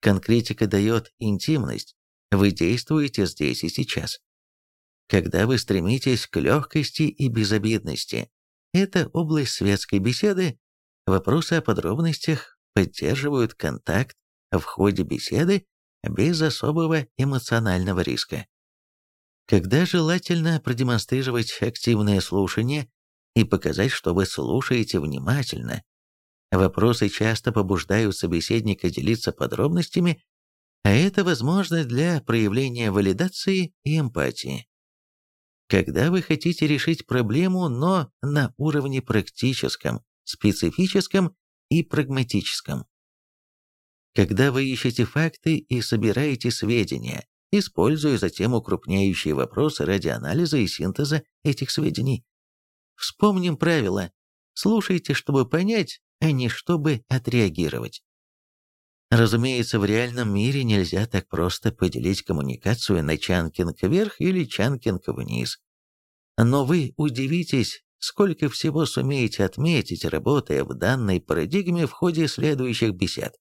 Конкретика дает интимность, вы действуете здесь и сейчас. Когда вы стремитесь к легкости и безобидности, это область светской беседы, вопросы о подробностях поддерживают контакт в ходе беседы без особого эмоционального риска. Когда желательно продемонстрировать активное слушание и показать, что вы слушаете внимательно, вопросы часто побуждают собеседника делиться подробностями а это возможность для проявления валидации и эмпатии. Когда вы хотите решить проблему, но на уровне практическом, специфическом и прагматическом. Когда вы ищете факты и собираете сведения, используя затем укрупняющие вопросы ради анализа и синтеза этих сведений. Вспомним правило «слушайте, чтобы понять, а не чтобы отреагировать». Разумеется, в реальном мире нельзя так просто поделить коммуникацию на чанкинг вверх или чанкинг вниз. Но вы удивитесь, сколько всего сумеете отметить, работая в данной парадигме в ходе следующих бесед.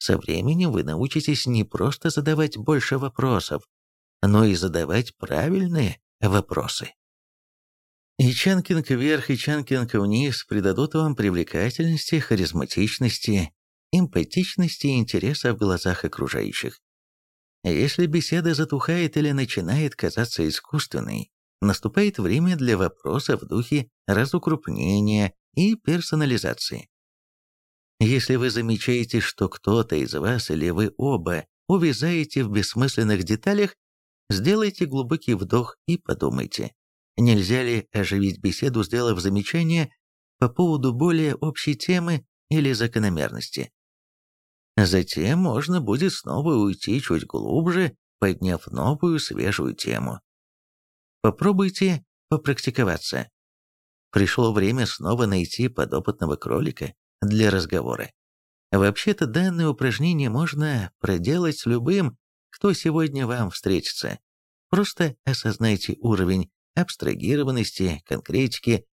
Со временем вы научитесь не просто задавать больше вопросов, но и задавать правильные вопросы. И чанкинг вверх, и чанкинг вниз придадут вам привлекательности, харизматичности, эмпатичности и интереса в глазах окружающих. Если беседа затухает или начинает казаться искусственной, наступает время для вопроса в духе разукрупнения и персонализации. Если вы замечаете, что кто-то из вас или вы оба увязаете в бессмысленных деталях, сделайте глубокий вдох и подумайте, нельзя ли оживить беседу, сделав замечание по поводу более общей темы или закономерности. Затем можно будет снова уйти чуть глубже, подняв новую свежую тему. Попробуйте попрактиковаться. Пришло время снова найти подопытного кролика для разговора. Вообще-то данное упражнение можно проделать с любым, кто сегодня вам встретится. Просто осознайте уровень абстрагированности, конкретики,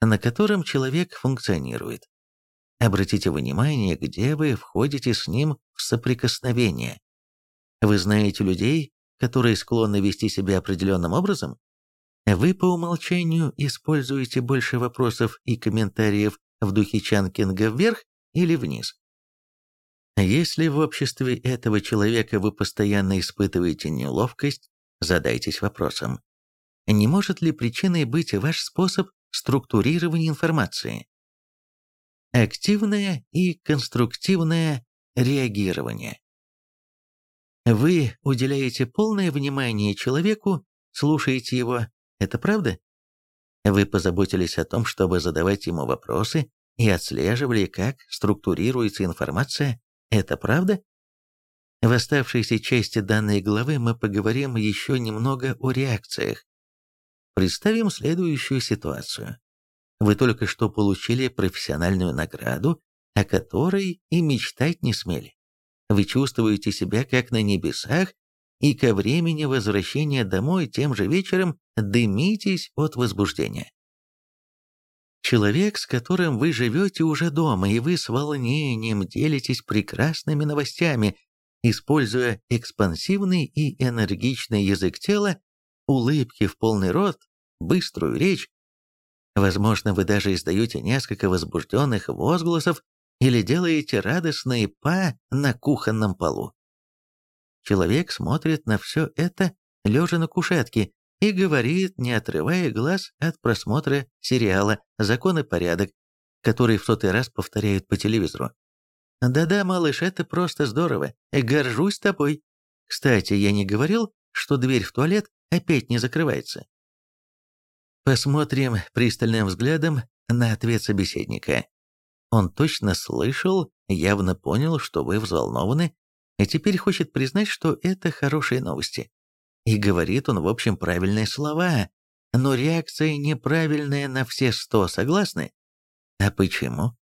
на котором человек функционирует. Обратите внимание, где вы входите с ним в соприкосновение. Вы знаете людей, которые склонны вести себя определенным образом? Вы по умолчанию используете больше вопросов и комментариев в духе Чанкинга вверх или вниз. Если в обществе этого человека вы постоянно испытываете неловкость, задайтесь вопросом, не может ли причиной быть ваш способ структурирования информации? Активное и конструктивное реагирование. Вы уделяете полное внимание человеку, слушаете его, это правда? Вы позаботились о том, чтобы задавать ему вопросы и отслеживали, как структурируется информация. Это правда? В оставшейся части данной главы мы поговорим еще немного о реакциях. Представим следующую ситуацию. Вы только что получили профессиональную награду, о которой и мечтать не смели. Вы чувствуете себя как на небесах и ко времени возвращения домой тем же вечером дымитесь от возбуждения. Человек, с которым вы живете уже дома, и вы с волнением делитесь прекрасными новостями, используя экспансивный и энергичный язык тела, улыбки в полный рот, быструю речь. Возможно, вы даже издаете несколько возбужденных возгласов или делаете радостные па на кухонном полу. Человек смотрит на все это, лежа на кушетке, и говорит, не отрывая глаз от просмотра сериала «Закон и порядок», который в сотый раз повторяют по телевизору. «Да-да, малыш, это просто здорово. Горжусь тобой. Кстати, я не говорил, что дверь в туалет опять не закрывается?» Посмотрим пристальным взглядом на ответ собеседника. Он точно слышал, явно понял, что вы взволнованы, и теперь хочет признать, что это хорошие новости. И говорит он, в общем, правильные слова, но реакция неправильная на все сто, согласны? А почему?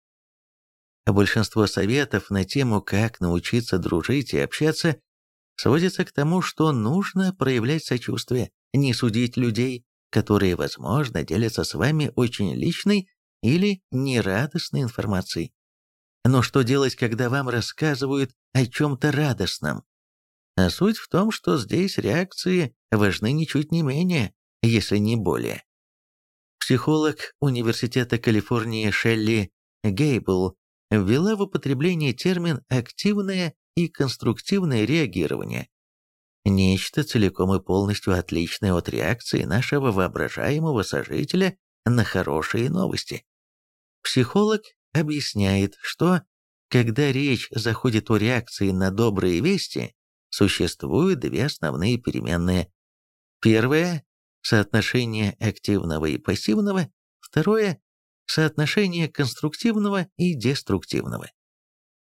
Большинство советов на тему, как научиться дружить и общаться, сводится к тому, что нужно проявлять сочувствие, не судить людей, которые, возможно, делятся с вами очень личной или нерадостной информацией. Но что делать, когда вам рассказывают о чем-то радостном? А суть в том, что здесь реакции важны ничуть не менее, если не более. Психолог Университета Калифорнии Шелли Гейбл ввела в употребление термин «активное и конструктивное реагирование». Нечто целиком и полностью отличное от реакции нашего воображаемого сожителя на хорошие новости. Психолог объясняет, что, когда речь заходит о реакции на добрые вести, существуют две основные переменные. Первое – соотношение активного и пассивного, второе – соотношение конструктивного и деструктивного.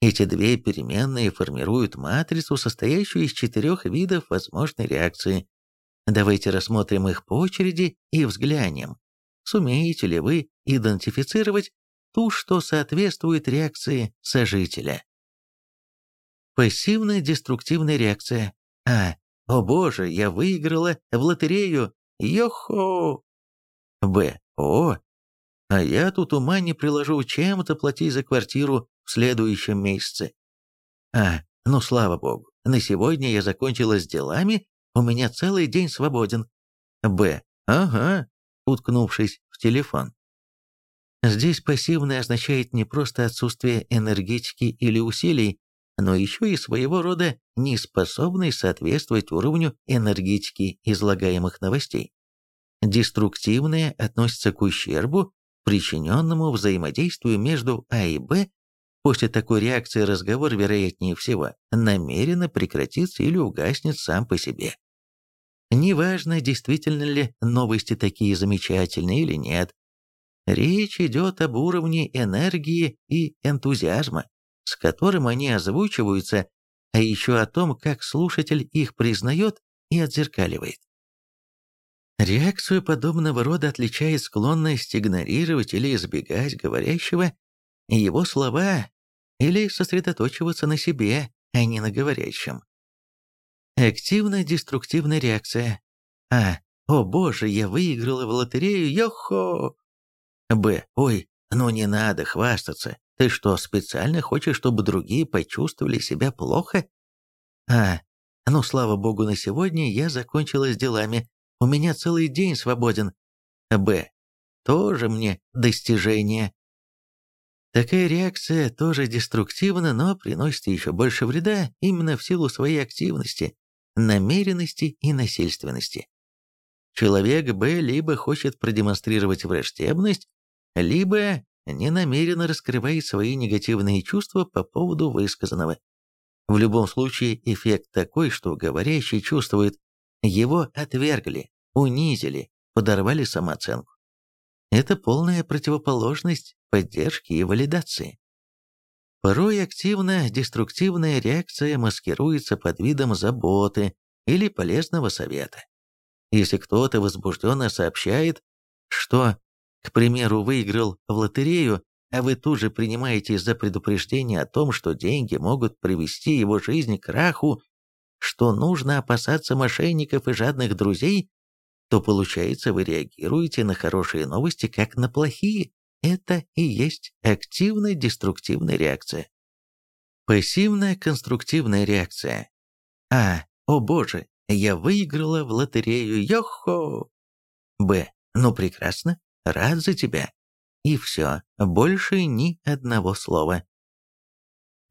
Эти две переменные формируют матрицу, состоящую из четырех видов возможной реакции. Давайте рассмотрим их по очереди и взглянем, сумеете ли вы идентифицировать ту, что соответствует реакции сожителя. Пассивно-деструктивная реакция. А. О боже, я выиграла в лотерею. Йохо! Б. О, а я тут ума не приложу, чем платить за квартиру в следующем месяце. А, ну слава богу, на сегодня я закончила с делами, у меня целый день свободен. Б. Ага, уткнувшись в телефон. Здесь пассивное означает не просто отсутствие энергетики или усилий, но еще и своего рода неспособность соответствовать уровню энергетики излагаемых новостей. Деструктивное относится к ущербу, причиненному взаимодействию между А и Б, после такой реакции разговор, вероятнее всего, намеренно прекратится или угаснет сам по себе. Неважно, действительно ли новости такие замечательные или нет, речь идет об уровне энергии и энтузиазма, с которым они озвучиваются, а еще о том, как слушатель их признает и отзеркаливает. Реакцию подобного рода отличает склонность игнорировать или избегать говорящего, его слова или сосредоточиваться на себе, а не на говорящем. Активно-деструктивная реакция. А. О боже, я выиграла в лотерею, йохо! Б. Ой, ну не надо хвастаться. Ты что, специально хочешь, чтобы другие почувствовали себя плохо? А. Ну, слава богу, на сегодня я закончила с делами. У меня целый день свободен. Б. Тоже мне достижение. Такая реакция тоже деструктивна, но приносит еще больше вреда именно в силу своей активности, намеренности и насильственности. Человек Б либо хочет продемонстрировать враждебность, либо ненамеренно раскрывает свои негативные чувства по поводу высказанного. В любом случае эффект такой, что говорящий чувствует, его отвергли, унизили, подорвали самооценку. Это полная противоположность поддержки и валидации. Порой активно-деструктивная реакция маскируется под видом заботы или полезного совета. Если кто-то возбужденно сообщает, что, к примеру, выиграл в лотерею, а вы тут же принимаете за предупреждение о том, что деньги могут привести его жизнь к краху что нужно опасаться мошенников и жадных друзей, то получается вы реагируете на хорошие новости как на плохие. Это и есть активная деструктивная реакция. Пассивная конструктивная реакция. А. О боже, я выиграла в лотерею, йохо! Б. Ну прекрасно, рад за тебя. И все, больше ни одного слова.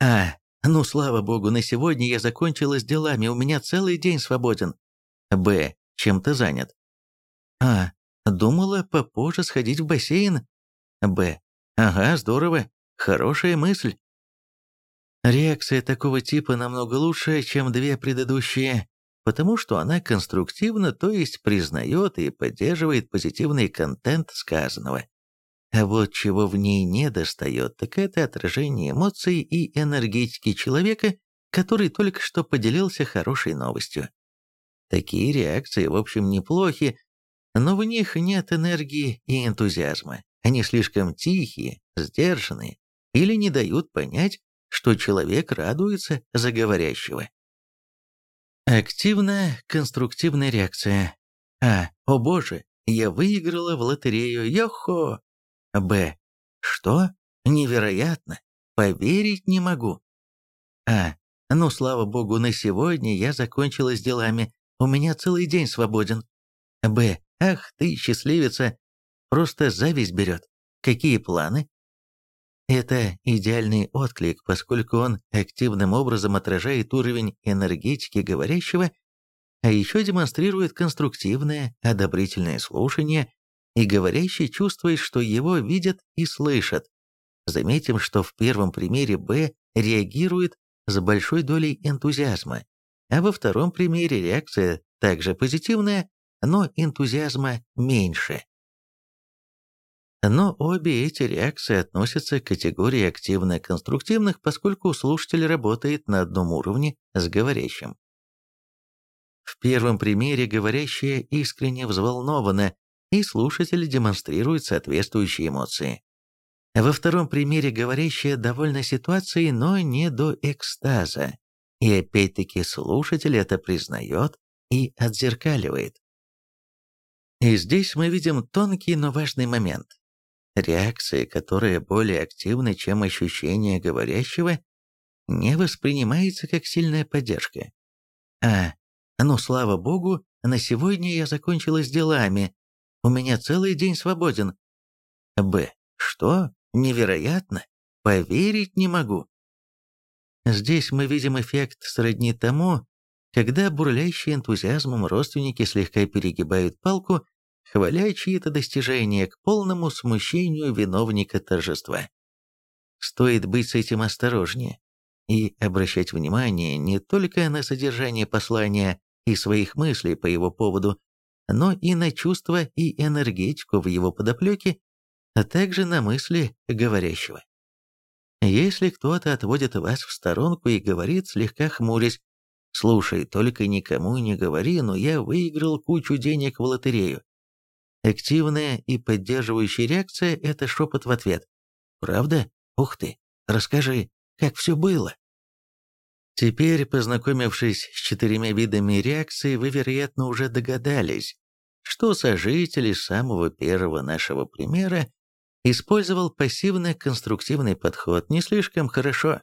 А. Ну, слава богу, на сегодня я закончила с делами, у меня целый день свободен. Б. Чем-то занят. А. Думала попозже сходить в бассейн. Б. Ага, здорово. Хорошая мысль. Реакция такого типа намного лучше, чем две предыдущие, потому что она конструктивна, то есть признает и поддерживает позитивный контент сказанного. А вот чего в ней не достает, так это отражение эмоций и энергетики человека, который только что поделился хорошей новостью. Такие реакции, в общем, неплохи, но в них нет энергии и энтузиазма. Они слишком тихие, сдержанные или не дают понять, что человек радуется за говорящего. Активная конструктивная реакция. А, о боже, я выиграла в лотерею, йохо! Б. Что? Невероятно. Поверить не могу. А. Ну, слава богу, на сегодня я закончила с делами. У меня целый день свободен. Б. Ах ты, счастливица. Просто зависть берет. Какие планы? Это идеальный отклик, поскольку он активным образом отражает уровень энергетики говорящего, а еще демонстрирует конструктивное, одобрительное слушание и говорящий чувствует, что его видят и слышат. Заметим, что в первом примере Б реагирует с большой долей энтузиазма, а во втором примере реакция также позитивная, но энтузиазма меньше. Но обе эти реакции относятся к категории активно-конструктивных, поскольку слушатель работает на одном уровне с говорящим. В первом примере говорящая искренне взволнована и слушатель демонстрирует соответствующие эмоции. Во втором примере говорящая довольна ситуацией, но не до экстаза, И опять-таки слушатель это признает и отзеркаливает. И здесь мы видим тонкий, но важный момент. Реакция, которая более активна, чем ощущение говорящего, не воспринимается как сильная поддержка. А, ну слава богу, на сегодня я закончила с делами, у меня целый день свободен. Б. Что? Невероятно? Поверить не могу. Здесь мы видим эффект сродни тому, когда бурлящие энтузиазмом родственники слегка перегибают палку, хваля чьи-то достижения к полному смущению виновника торжества. Стоит быть с этим осторожнее и обращать внимание не только на содержание послания и своих мыслей по его поводу, но и на чувства и энергетику в его подоплеке, а также на мысли говорящего. Если кто-то отводит вас в сторонку и говорит, слегка хмурясь, «Слушай, только никому не говори, но я выиграл кучу денег в лотерею». Активная и поддерживающая реакция – это шепот в ответ. «Правда? Ух ты! Расскажи, как все было?» Теперь, познакомившись с четырьмя видами реакции, вы, вероятно, уже догадались, что сожитель из самого первого нашего примера использовал пассивно-конструктивный подход не слишком хорошо.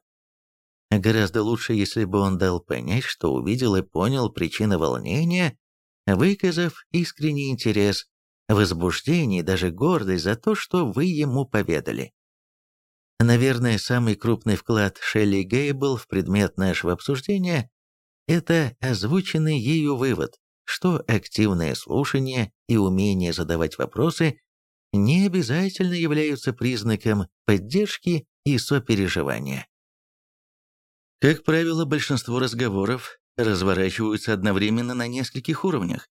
Гораздо лучше, если бы он дал понять, что увидел и понял причины волнения, выказав искренний интерес, возбуждение и даже гордость за то, что вы ему поведали. Наверное, самый крупный вклад Шелли Гейбл в предмет нашего обсуждения – это озвученный ею вывод, что активное слушание и умение задавать вопросы не обязательно являются признаком поддержки и сопереживания. Как правило, большинство разговоров разворачиваются одновременно на нескольких уровнях.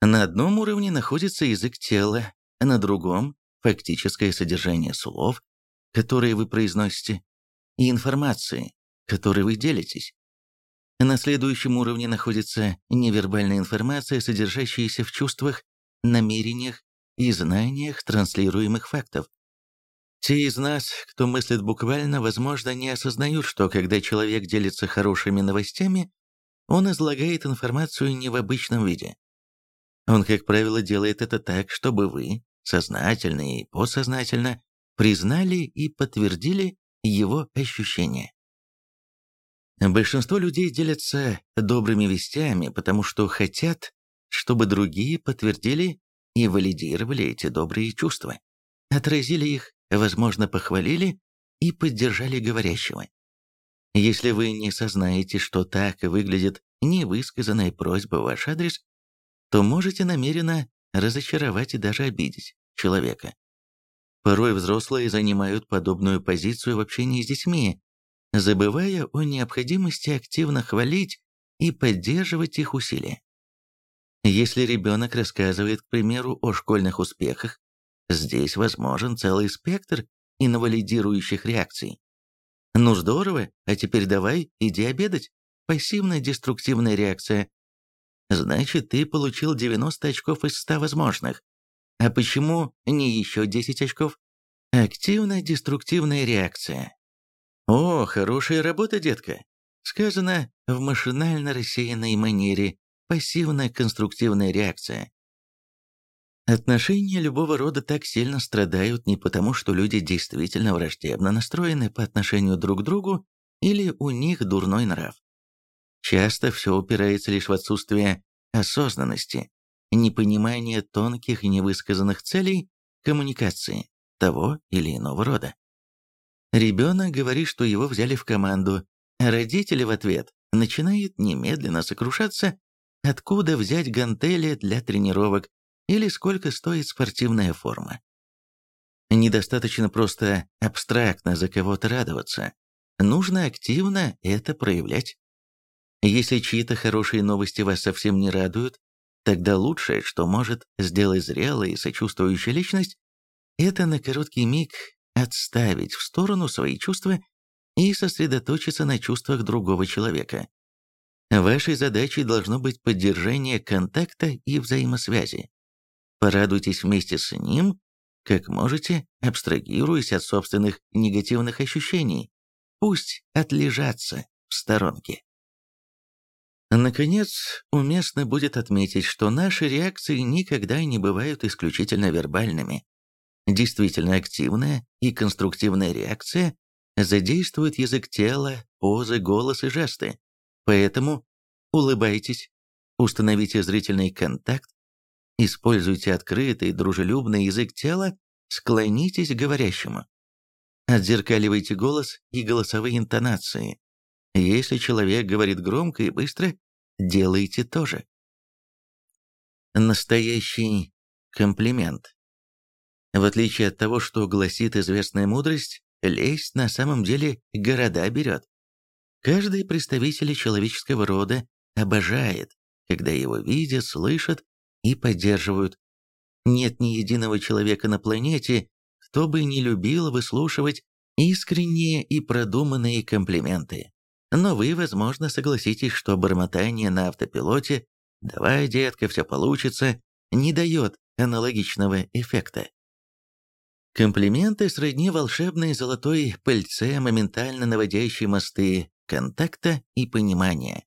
На одном уровне находится язык тела, а на другом – фактическое содержание слов, которые вы произносите, и информации, которой вы делитесь. На следующем уровне находится невербальная информация, содержащаяся в чувствах, намерениях и знаниях транслируемых фактов. Те из нас, кто мыслит буквально, возможно, не осознают, что когда человек делится хорошими новостями, он излагает информацию не в обычном виде. Он, как правило, делает это так, чтобы вы, сознательно и подсознательно, признали и подтвердили его ощущения. Большинство людей делятся добрыми вестями, потому что хотят, чтобы другие подтвердили и валидировали эти добрые чувства, отразили их, возможно, похвалили и поддержали говорящего. Если вы не сознаете, что так выглядит невысказанная просьба в ваш адрес, то можете намеренно разочаровать и даже обидеть человека. Порой взрослые занимают подобную позицию в общении с детьми, забывая о необходимости активно хвалить и поддерживать их усилия. Если ребенок рассказывает, к примеру, о школьных успехах, здесь возможен целый спектр инвалидирующих реакций. «Ну здорово, а теперь давай, иди обедать». Пассивно-деструктивная реакция. Значит, ты получил 90 очков из 100 возможных. А почему не еще 10 очков? Активно-деструктивная реакция. «О, хорошая работа, детка!» Сказано в машинально рассеянной манере, пассивно-конструктивная реакция. Отношения любого рода так сильно страдают не потому, что люди действительно враждебно настроены по отношению друг к другу или у них дурной нрав. Часто все упирается лишь в отсутствие осознанности, непонимание тонких и невысказанных целей коммуникации того или иного рода. Ребенок говорит, что его взяли в команду, а родители в ответ начинают немедленно сокрушаться, откуда взять гантели для тренировок или сколько стоит спортивная форма. Недостаточно просто абстрактно за кого-то радоваться. Нужно активно это проявлять. Если чьи-то хорошие новости вас совсем не радуют, тогда лучшее, что может сделать зрелая и сочувствующая личность, это на короткий миг отставить в сторону свои чувства и сосредоточиться на чувствах другого человека. Вашей задачей должно быть поддержание контакта и взаимосвязи. Порадуйтесь вместе с ним, как можете, абстрагируясь от собственных негативных ощущений. Пусть отлежатся в сторонке. Наконец, уместно будет отметить, что наши реакции никогда не бывают исключительно вербальными. Действительно активная и конструктивная реакция задействует язык тела, позы, голос и жесты. Поэтому улыбайтесь, установите зрительный контакт, используйте открытый, дружелюбный язык тела, склонитесь к говорящему. Отзеркаливайте голос и голосовые интонации. Если человек говорит громко и быстро, делайте то же. Настоящий комплимент. В отличие от того, что гласит известная мудрость, лесть на самом деле города берет. Каждый представитель человеческого рода обожает, когда его видят, слышат и поддерживают. Нет ни единого человека на планете, кто бы не любил выслушивать искренние и продуманные комплименты. Но вы, возможно, согласитесь, что бормотание на автопилоте «давай, детка, все получится» не дает аналогичного эффекта. Комплименты сродни волшебной золотой пыльце, моментально наводящей мосты контакта и понимания.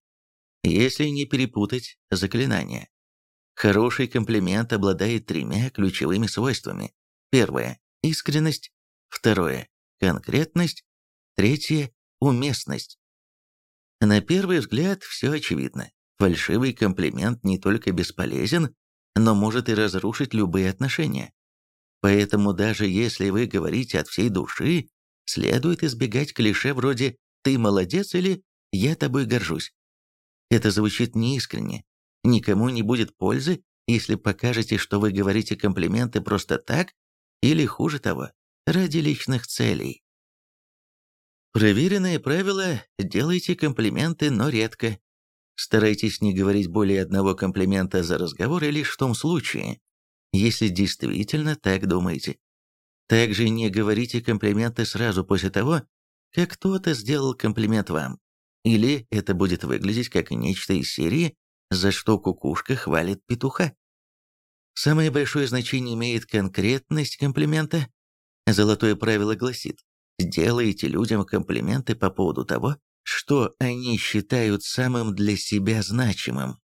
Если не перепутать заклинания. Хороший комплимент обладает тремя ключевыми свойствами. Первое – искренность. Второе – конкретность. Третье – уместность. На первый взгляд все очевидно. Фальшивый комплимент не только бесполезен, но может и разрушить любые отношения. Поэтому даже если вы говорите от всей души, следует избегать клише вроде «ты молодец» или «я тобой горжусь». Это звучит неискренне. Никому не будет пользы, если покажете, что вы говорите комплименты просто так, или, хуже того, ради личных целей. Проверенное правило – делайте комплименты, но редко. Старайтесь не говорить более одного комплимента за разговор и лишь в том случае, если действительно так думаете. Также не говорите комплименты сразу после того, как кто-то сделал комплимент вам. Или это будет выглядеть как нечто из серии «За что кукушка хвалит петуха». Самое большое значение имеет конкретность комплимента. Золотое правило гласит, сделайте людям комплименты по поводу того, что они считают самым для себя значимым.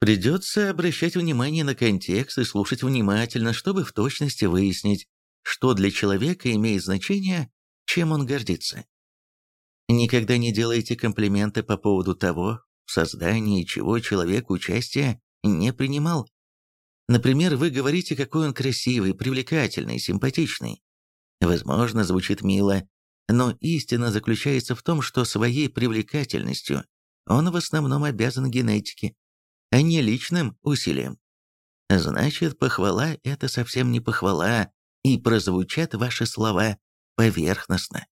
Придется обращать внимание на контекст и слушать внимательно, чтобы в точности выяснить, что для человека имеет значение, чем он гордится. Никогда не делайте комплименты по поводу того, в создании чего человек участия не принимал. Например, вы говорите, какой он красивый, привлекательный, симпатичный. Возможно, звучит мило, но истина заключается в том, что своей привлекательностью он в основном обязан генетике, а не личным усилием. Значит, похвала – это совсем не похвала, и прозвучат ваши слова поверхностно.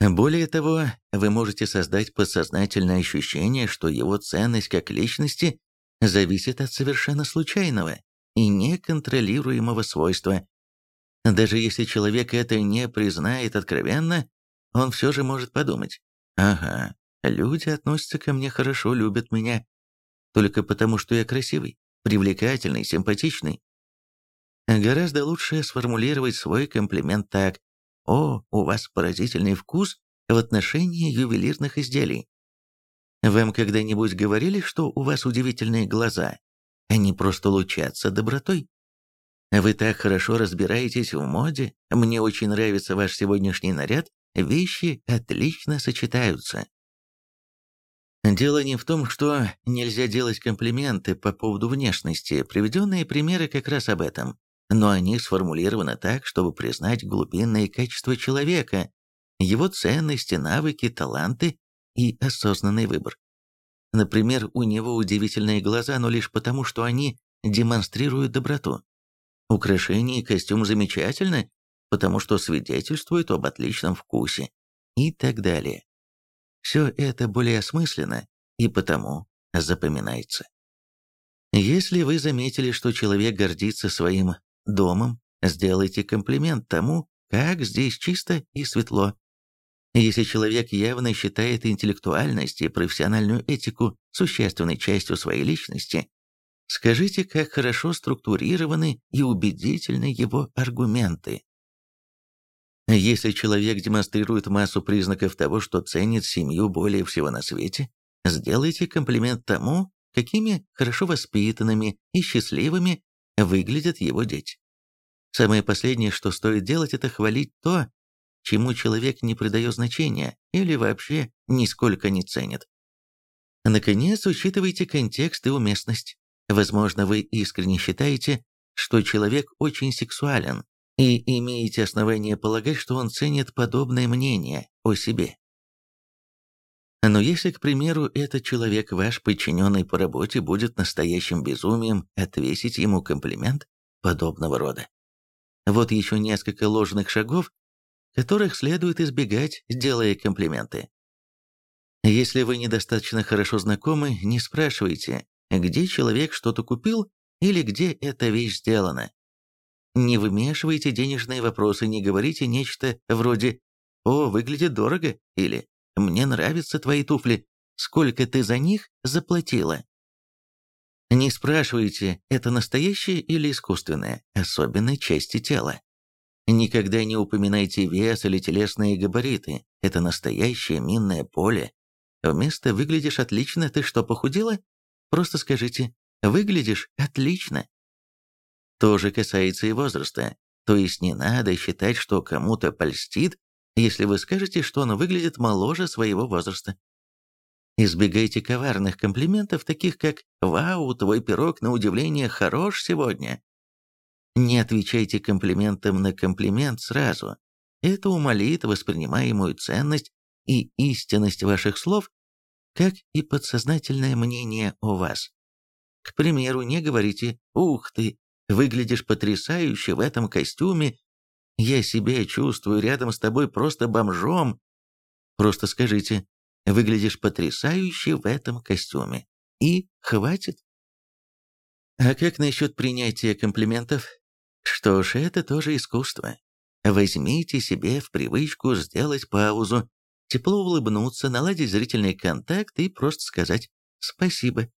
Более того, вы можете создать подсознательное ощущение, что его ценность как личности зависит от совершенно случайного и неконтролируемого свойства. Даже если человек это не признает откровенно, он все же может подумать, «Ага, люди относятся ко мне хорошо, любят меня, только потому, что я красивый, привлекательный, симпатичный. Гораздо лучше сформулировать свой комплимент так. «О, у вас поразительный вкус в отношении ювелирных изделий». Вам когда-нибудь говорили, что у вас удивительные глаза? Они просто лучатся добротой. Вы так хорошо разбираетесь в моде, мне очень нравится ваш сегодняшний наряд, вещи отлично сочетаются. Дело не в том, что нельзя делать комплименты по поводу внешности, приведенные примеры как раз об этом, но они сформулированы так, чтобы признать глубинные качества человека, его ценности, навыки, таланты и осознанный выбор. Например, у него удивительные глаза, но лишь потому, что они демонстрируют доброту. Украшение и костюм замечательны, потому что свидетельствуют об отличном вкусе и так далее. Все это более осмысленно и потому запоминается. Если вы заметили, что человек гордится своим домом, сделайте комплимент тому, как здесь чисто и светло. Если человек явно считает интеллектуальность и профессиональную этику существенной частью своей личности, скажите, как хорошо структурированы и убедительны его аргументы. Если человек демонстрирует массу признаков того, что ценит семью более всего на свете, Сделайте комплимент тому, какими хорошо воспитанными и счастливыми выглядят его дети. Самое последнее, что стоит делать, это хвалить то, чему человек не придает значения или вообще нисколько не ценит. Наконец, учитывайте контекст и уместность. Возможно, вы искренне считаете, что человек очень сексуален, и имеете основания полагать, что он ценит подобное мнение о себе. Но если, к примеру, этот человек, ваш подчиненный по работе, будет настоящим безумием отвесить ему комплимент подобного рода. Вот еще несколько ложных шагов, которых следует избегать, делая комплименты. Если вы недостаточно хорошо знакомы, не спрашивайте, где человек что-то купил или где эта вещь сделана. Не вымешивайте денежные вопросы, не говорите нечто вроде «О, выглядит дорого» или «Мне нравятся твои туфли, сколько ты за них заплатила?» Не спрашивайте, это настоящее или искусственное, особенно части тела. Никогда не упоминайте вес или телесные габариты, это настоящее минное поле. Вместо «выглядишь отлично, ты что, похудела?» Просто скажите «выглядишь отлично». То же касается и возраста, то есть не надо считать, что кому-то польстит, если вы скажете, что он выглядит моложе своего возраста. Избегайте коварных комплиментов, таких как «Вау, твой пирог на удивление хорош сегодня». Не отвечайте комплиментом на комплимент сразу. Это умалит воспринимаемую ценность и истинность ваших слов, как и подсознательное мнение о вас. К примеру, не говорите «Ух ты, выглядишь потрясающе в этом костюме, я себя чувствую рядом с тобой просто бомжом». Просто скажите Выглядишь потрясающе в этом костюме. И хватит. А как насчет принятия комплиментов? Что ж, это тоже искусство. Возьмите себе в привычку сделать паузу, тепло улыбнуться, наладить зрительный контакт и просто сказать «спасибо».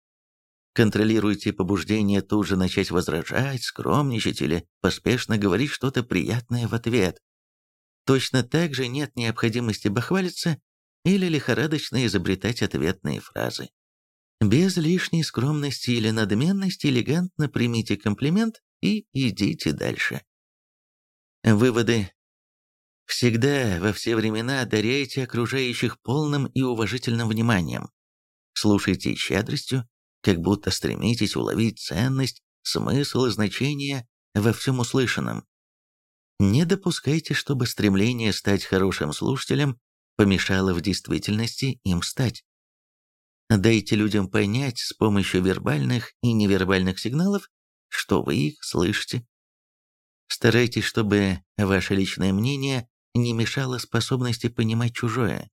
Контролируйте побуждение тут же начать возражать, скромничать или поспешно говорить что-то приятное в ответ. Точно так же нет необходимости бахвалиться или лихорадочно изобретать ответные фразы. Без лишней скромности или надменности элегантно примите комплимент и идите дальше. Выводы. Всегда, во все времена одаряйте окружающих полным и уважительным вниманием. Слушайте щедростью, как будто стремитесь уловить ценность, смысл и значение во всем услышанном. Не допускайте, чтобы стремление стать хорошим слушателем помешало в действительности им стать. Дайте людям понять с помощью вербальных и невербальных сигналов, что вы их слышите. Старайтесь, чтобы ваше личное мнение не мешало способности понимать чужое.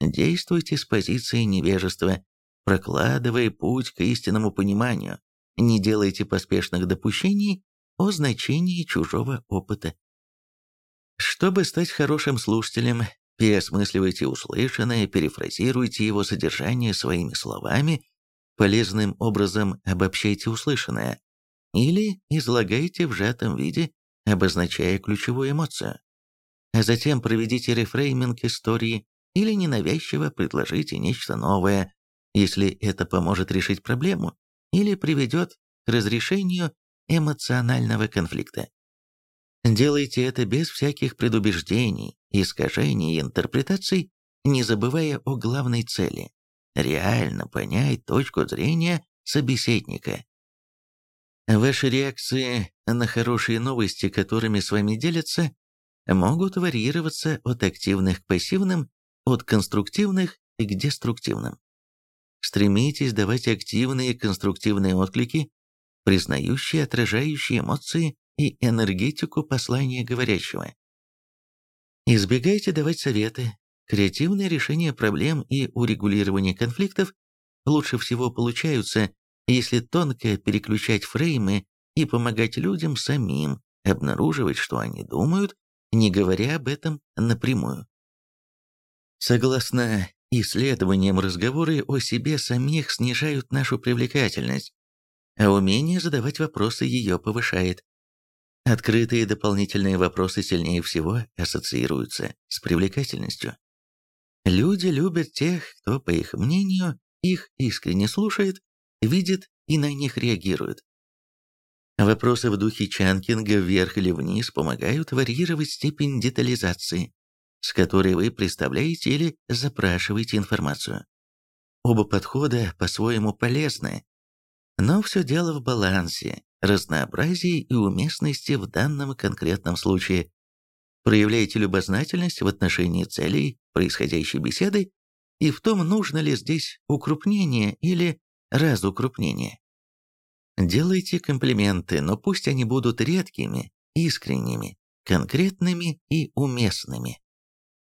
Действуйте с позиции невежества, прокладывая путь к истинному пониманию. Не делайте поспешных допущений о значении чужого опыта. Чтобы стать хорошим слушателем, Переосмысливайте услышанное, перефразируйте его содержание своими словами, полезным образом обобщайте услышанное или излагайте в сжатом виде, обозначая ключевую эмоцию. А затем проведите рефрейминг истории или ненавязчиво предложите нечто новое, если это поможет решить проблему или приведет к разрешению эмоционального конфликта. Делайте это без всяких предубеждений, искажений и интерпретаций, не забывая о главной цели – реально понять точку зрения собеседника. Ваши реакции на хорошие новости, которыми с вами делятся, могут варьироваться от активных к пассивным, от конструктивных к деструктивным. Стремитесь давать активные конструктивные отклики, признающие отражающие эмоции и энергетику послания говорящего. Избегайте давать советы. Креативные решения проблем и урегулирование конфликтов лучше всего получаются, если тонко переключать фреймы и помогать людям самим обнаруживать, что они думают, не говоря об этом напрямую. Согласно исследованиям, разговоры о себе самих снижают нашу привлекательность, а умение задавать вопросы ее повышает. Открытые дополнительные вопросы сильнее всего ассоциируются с привлекательностью. Люди любят тех, кто, по их мнению, их искренне слушает, видит и на них реагирует. Вопросы в духе Чанкинга вверх или вниз помогают варьировать степень детализации, с которой вы представляете или запрашиваете информацию. Оба подхода по-своему полезны, но все дело в балансе, разнообразии и уместности в данном конкретном случае. Проявляйте любознательность в отношении целей происходящей беседы и в том, нужно ли здесь укрупнение или разукрупнение. Делайте комплименты, но пусть они будут редкими, искренними, конкретными и уместными.